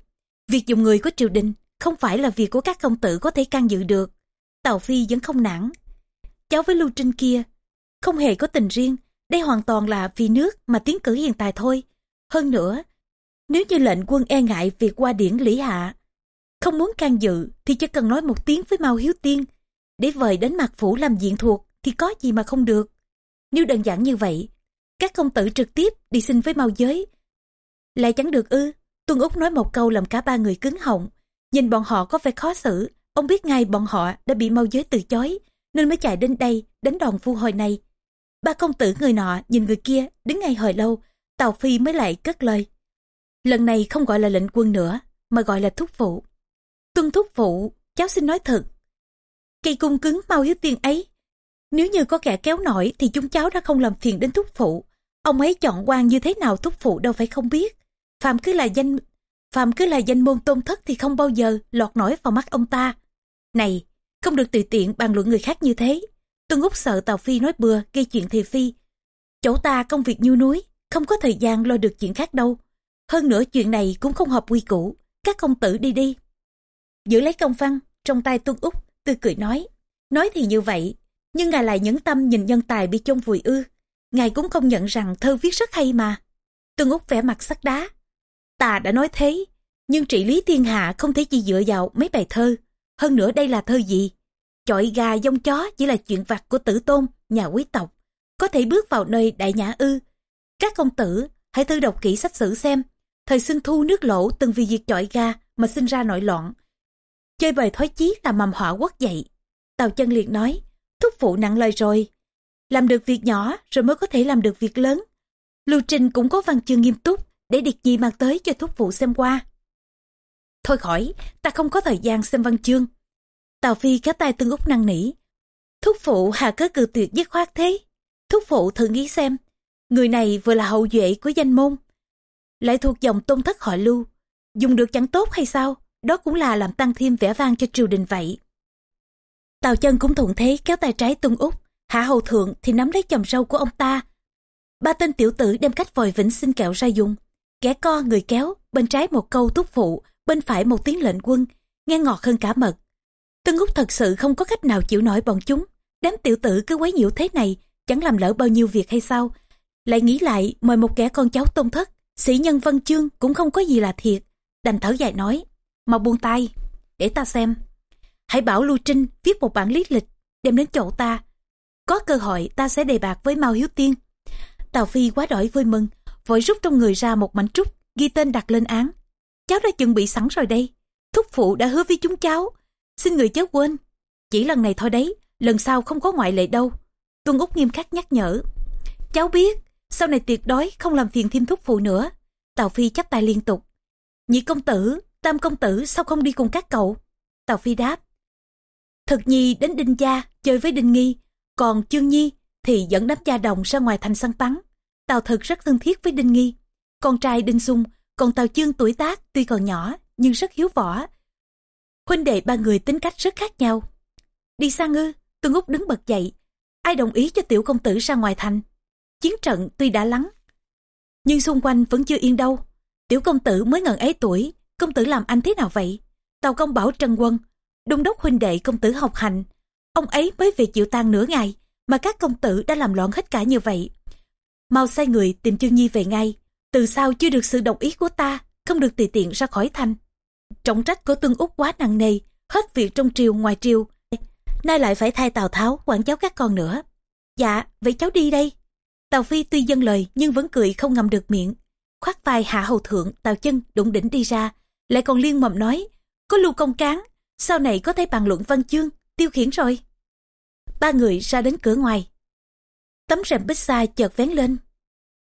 Việc dùng người của triều đình không phải là việc của các công tử có thể can dự được. Tào Phi vẫn không nản. Cháu với Lưu Trinh kia, không hề có tình riêng. Đây hoàn toàn là vì nước mà tiến cử hiện tại thôi. Hơn nữa, nếu như lệnh quân e ngại việc qua điển lý hạ, không muốn can dự thì chỉ cần nói một tiếng với Mao Hiếu Tiên. Để vời đến mặt phủ làm diện thuộc thì có gì mà không được. Nếu đơn giản như vậy, các công tử trực tiếp đi xin với Mao Giới. Lại chẳng được ư, Tuân Úc nói một câu làm cả ba người cứng họng. Nhìn bọn họ có vẻ khó xử, ông biết ngay bọn họ đã bị Mao Giới từ chối, nên mới chạy đến đây đánh đòn phu hồi này. Ba công tử người nọ nhìn người kia đứng ngay hồi lâu, Tào Phi mới lại cất lời. Lần này không gọi là lệnh quân nữa, mà gọi là thúc phụ. Tuân thúc phụ, cháu xin nói thật. Cây cung cứng mau hiếu tiên ấy. Nếu như có kẻ kéo nổi thì chúng cháu đã không làm phiền đến thúc phụ. Ông ấy chọn quan như thế nào thúc phụ đâu phải không biết. Phạm cứ là danh Phạm cứ là danh môn tôn thất thì không bao giờ lọt nổi vào mắt ông ta. Này, không được tùy tiện bàn luận người khác như thế. Tuân Úc sợ tàu Phi nói bừa gây chuyện thị phi. Chỗ ta công việc như núi, không có thời gian lo được chuyện khác đâu. Hơn nữa chuyện này cũng không hợp quy củ. Các công tử đi đi. Giữ lấy công văn, trong tay Tuân Úc, tươi cười nói. Nói thì như vậy, nhưng ngài lại nhẫn tâm nhìn nhân tài bị chôn vùi ư. Ngài cũng không nhận rằng thơ viết rất hay mà. Tuân Úc vẽ mặt sắc đá. Ta đã nói thế, nhưng trị lý thiên hạ không thể chỉ dựa vào mấy bài thơ. Hơn nữa đây là thơ gì? Chọi gà dông chó chỉ là chuyện vặt của tử tôn, nhà quý tộc. Có thể bước vào nơi đại nhã ư. Các công tử, hãy thư đọc kỹ sách sử xem. Thời xuân thu nước lỗ từng vì việc chọi ga mà sinh ra nội loạn. Chơi bời thói chí là mầm họa quốc dậy. Tào chân liệt nói, thúc phụ nặng lời rồi. Làm được việc nhỏ rồi mới có thể làm được việc lớn. Lưu Trình cũng có văn chương nghiêm túc để điệt gì mang tới cho thúc phụ xem qua. Thôi khỏi, ta không có thời gian xem văn chương. Tào Phi kéo tay Tương Úc năng nỉ. Thúc phụ hà cớ cự tuyệt dứt khoát thế. Thúc phụ thử nghĩ xem, người này vừa là hậu duệ của danh môn, lại thuộc dòng tôn thất họ lưu. Dùng được chẳng tốt hay sao? Đó cũng là làm tăng thêm vẻ vang cho triều đình vậy. Tào chân cũng thuận thế kéo tay trái tung út, hạ hầu thượng thì nắm lấy chồng râu của ông ta. Ba tên tiểu tử đem cách vòi vĩnh xin kẹo ra dùng. Kẻ co người kéo, bên trái một câu thúc phụ, bên phải một tiếng lệnh quân, nghe ngọt hơn cả mật. tuân Úc thật sự không có cách nào chịu nổi bọn chúng. Đám tiểu tử cứ quấy nhiễu thế này, chẳng làm lỡ bao nhiêu việc hay sao. Lại nghĩ lại, mời một kẻ con cháu tôn thất, sĩ nhân văn chương cũng không có gì là thiệt. Đành thở dài nói, mau buông tay, để ta xem. Hãy bảo Lưu Trinh viết một bản lý lịch, đem đến chỗ ta. Có cơ hội ta sẽ đề bạc với Mao Hiếu Tiên. Tào Phi quá đỗi vui mừng, vội rút trong người ra một mảnh trúc, ghi tên đặt lên án. Cháu đã chuẩn bị sẵn rồi đây. Thúc phụ đã hứa với chúng cháu. Xin người chớ quên. Chỉ lần này thôi đấy, lần sau không có ngoại lệ đâu. Tuân Úc nghiêm khắc nhắc nhở. Cháu biết, sau này tuyệt đối không làm phiền thêm thúc phụ nữa. Tào Phi chắp tay liên tục. Nhị công tử, tam công tử sao không đi cùng các cậu? Tào Phi đáp. Thực nhi đến Đinh Gia chơi với Đinh Nghi, còn Chương Nhi thì dẫn đám gia đồng ra ngoài thành săn bắn. Tào thực rất thân thiết với Đinh Nghi. Con trai Đinh Sung, còn Tào Chương tuổi tác tuy còn nhỏ nhưng rất hiếu võ. Huynh đệ ba người tính cách rất khác nhau. Đi sang ư, Tuân Úc đứng bật dậy. Ai đồng ý cho tiểu công tử ra ngoài thành? Chiến trận tuy đã lắng, nhưng xung quanh vẫn chưa yên đâu. Tiểu công tử mới ngần ấy tuổi, công tử làm anh thế nào vậy? tàu công bảo Trần Quân, đông đốc huynh đệ công tử học hành. Ông ấy mới về chịu tan nửa ngày, mà các công tử đã làm loạn hết cả như vậy. Mau sai người tìm Chương Nhi về ngay. Từ sau chưa được sự đồng ý của ta, không được tùy tiện ra khỏi thành. Trọng trách của Tương Úc quá nặng nề, hết việc trong triều ngoài triều. Nay lại phải thay Tào Tháo quản giáo các con nữa. Dạ, vậy cháu đi đây. Tào Phi tuy dâng lời nhưng vẫn cười không ngầm được miệng. khoác vai hạ hầu thượng, Tào chân đụng đỉnh đi ra. Lại còn liên mầm nói, có lưu công cán, sau này có thể bàn luận văn chương, tiêu khiển rồi. Ba người ra đến cửa ngoài. Tấm rèm bích xa chợt vén lên.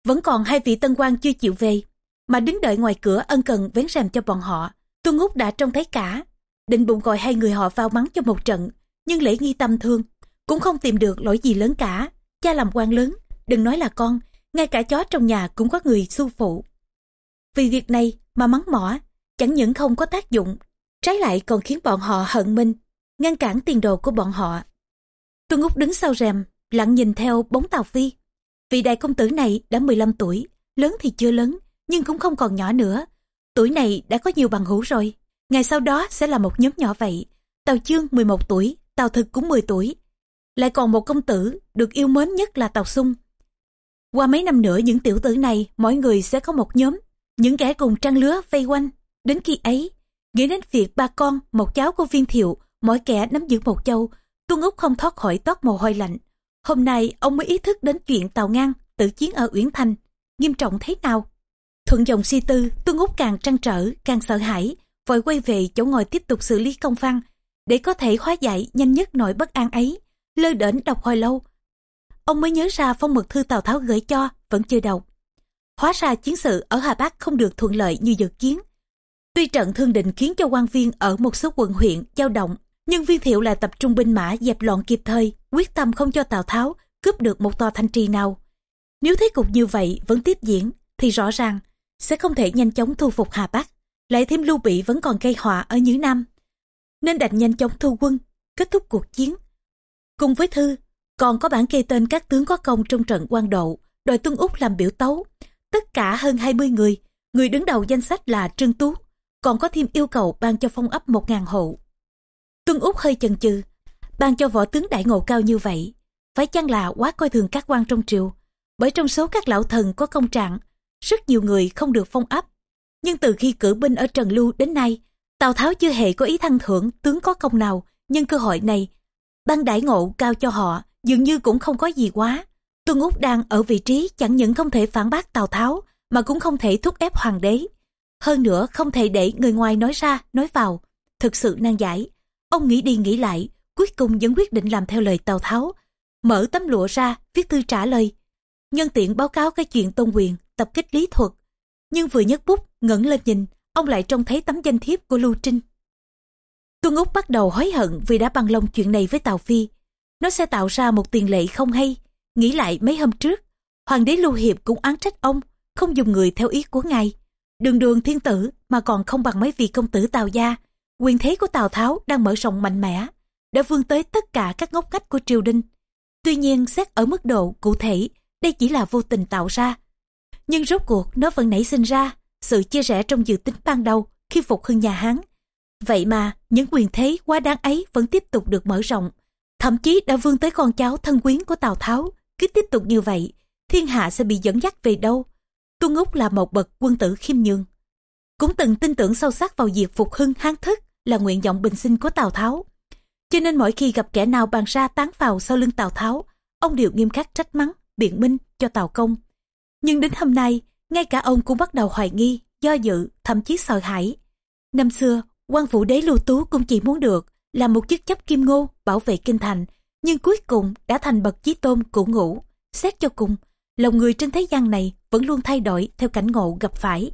Vẫn còn hai vị tân quan chưa chịu về, mà đứng đợi ngoài cửa ân cần vén rèm cho bọn họ. Tuân Úc đã trông thấy cả, định bụng gọi hai người họ vào mắng cho một trận, nhưng lễ nghi tâm thương, cũng không tìm được lỗi gì lớn cả. Cha làm quan lớn, đừng nói là con, ngay cả chó trong nhà cũng có người xu phụ. Vì việc này mà mắng mỏ, chẳng những không có tác dụng, trái lại còn khiến bọn họ hận minh, ngăn cản tiền đồ của bọn họ. Tuân Úc đứng sau rèm, lặng nhìn theo bóng Tàu Phi. Vị đại công tử này đã 15 tuổi, lớn thì chưa lớn, nhưng cũng không còn nhỏ nữa. Tuổi này đã có nhiều bằng hữu rồi. Ngày sau đó sẽ là một nhóm nhỏ vậy. Tàu Chương 11 tuổi, Tàu Thực cũng 10 tuổi. Lại còn một công tử được yêu mến nhất là Tàu Sung. Qua mấy năm nữa những tiểu tử này, mỗi người sẽ có một nhóm. Những kẻ cùng trăng lứa vây quanh. Đến khi ấy, nghĩ đến việc ba con, một cháu của viên thiệu, mỗi kẻ nắm giữ một châu, Tuân Úc không thoát khỏi toát mồ hôi lạnh. Hôm nay ông mới ý thức đến chuyện tàu ngang, tự chiến ở Uyển Thành, nghiêm trọng thế nào. Thuận dòng si tư, Tuân Úc càng trăn trở, càng sợ hãi, vội quay về chỗ ngồi tiếp tục xử lý công văn, để có thể hóa giải nhanh nhất nỗi bất an ấy. Lơ đễnh đọc hồi lâu, ông mới nhớ ra phong mật thư Tào Tháo gửi cho, vẫn chưa đọc. Hóa ra chiến sự ở Hà Bắc không được thuận lợi như dự kiến. Tuy trận thương định khiến cho quan viên ở một số quận huyện dao động, nhưng viên thiệu lại tập trung binh mã dẹp loạn kịp thời, quyết tâm không cho Tào Tháo cướp được một tòa thanh trì nào. Nếu thế cục như vậy vẫn tiếp diễn, thì rõ ràng sẽ không thể nhanh chóng thu phục Hà Bắc. Lại thêm Lưu Bị vẫn còn gây họa ở Nhữ Nam. Nên đành nhanh chóng thu quân, kết thúc cuộc chiến. Cùng với thư, còn có bản kê tên các tướng có công trong trận quan độ, đòi Tuân Úc làm biểu tấu. Tất cả hơn 20 người, người đứng đầu danh sách là Trương Tú, còn có thêm yêu cầu ban cho phong ấp 1.000 hộ. Tuân Úc hơi chần chừ, ban cho võ tướng đại ngộ cao như vậy, phải chăng là quá coi thường các quan trong triều, bởi trong số các lão thần có công trạng, rất nhiều người không được phong ấp. Nhưng từ khi cử binh ở Trần Lưu đến nay, Tào Tháo chưa hề có ý thăng thưởng tướng có công nào, nhưng cơ hội này, ban đại ngộ cao cho họ, dường như cũng không có gì quá. Tuân Úc đang ở vị trí chẳng những không thể phản bác Tào Tháo, mà cũng không thể thúc ép hoàng đế. Hơn nữa không thể để người ngoài nói ra, nói vào. Thực sự nan giải. Ông nghĩ đi nghĩ lại, cuối cùng vẫn quyết định làm theo lời Tào Tháo. Mở tấm lụa ra, viết thư trả lời. Nhân tiện báo cáo cái chuyện tôn quyền, tập kích lý thuật. Nhưng vừa nhấc bút, ngẩng lên nhìn, ông lại trông thấy tấm danh thiếp của Lưu Trinh. Tuân Úc bắt đầu hối hận vì đã bằng lòng chuyện này với Tào Phi. Nó sẽ tạo ra một tiền lệ không hay. Nghĩ lại mấy hôm trước, Hoàng đế Lưu Hiệp cũng án trách ông, không dùng người theo ý của ngài. Đường đường thiên tử mà còn không bằng mấy vị công tử Tào Gia. Quyền thế của Tào Tháo đang mở rộng mạnh mẽ, đã vươn tới tất cả các ngóc ngách của triều đình. Tuy nhiên xét ở mức độ cụ thể, đây chỉ là vô tình tạo ra. Nhưng rốt cuộc nó vẫn nảy sinh ra sự chia rẽ trong dự tính ban đầu khi phục hưng nhà Hán. Vậy mà những quyền thế quá đáng ấy vẫn tiếp tục được mở rộng, thậm chí đã vươn tới con cháu thân quyến của Tào Tháo. Cứ tiếp tục như vậy, thiên hạ sẽ bị dẫn dắt về đâu? Tuân Úc là một bậc quân tử khiêm nhường. Cũng từng tin tưởng sâu sắc vào việc phục hưng hán thức là nguyện vọng bình sinh của Tào Tháo. Cho nên mỗi khi gặp kẻ nào bàn ra tán vào sau lưng Tào Tháo, ông đều nghiêm khắc trách mắng, biện minh cho Tào Công. Nhưng đến hôm nay, ngay cả ông cũng bắt đầu hoài nghi, do dự, thậm chí sợ hãi. Năm xưa, quan vũ đế lưu tú cũng chỉ muốn được là một chức chấp kim ngô bảo vệ kinh thành, nhưng cuối cùng đã thành bậc chí tôn cũ ngũ. Xét cho cùng, lòng người trên thế gian này vẫn luôn thay đổi theo cảnh ngộ gặp phải.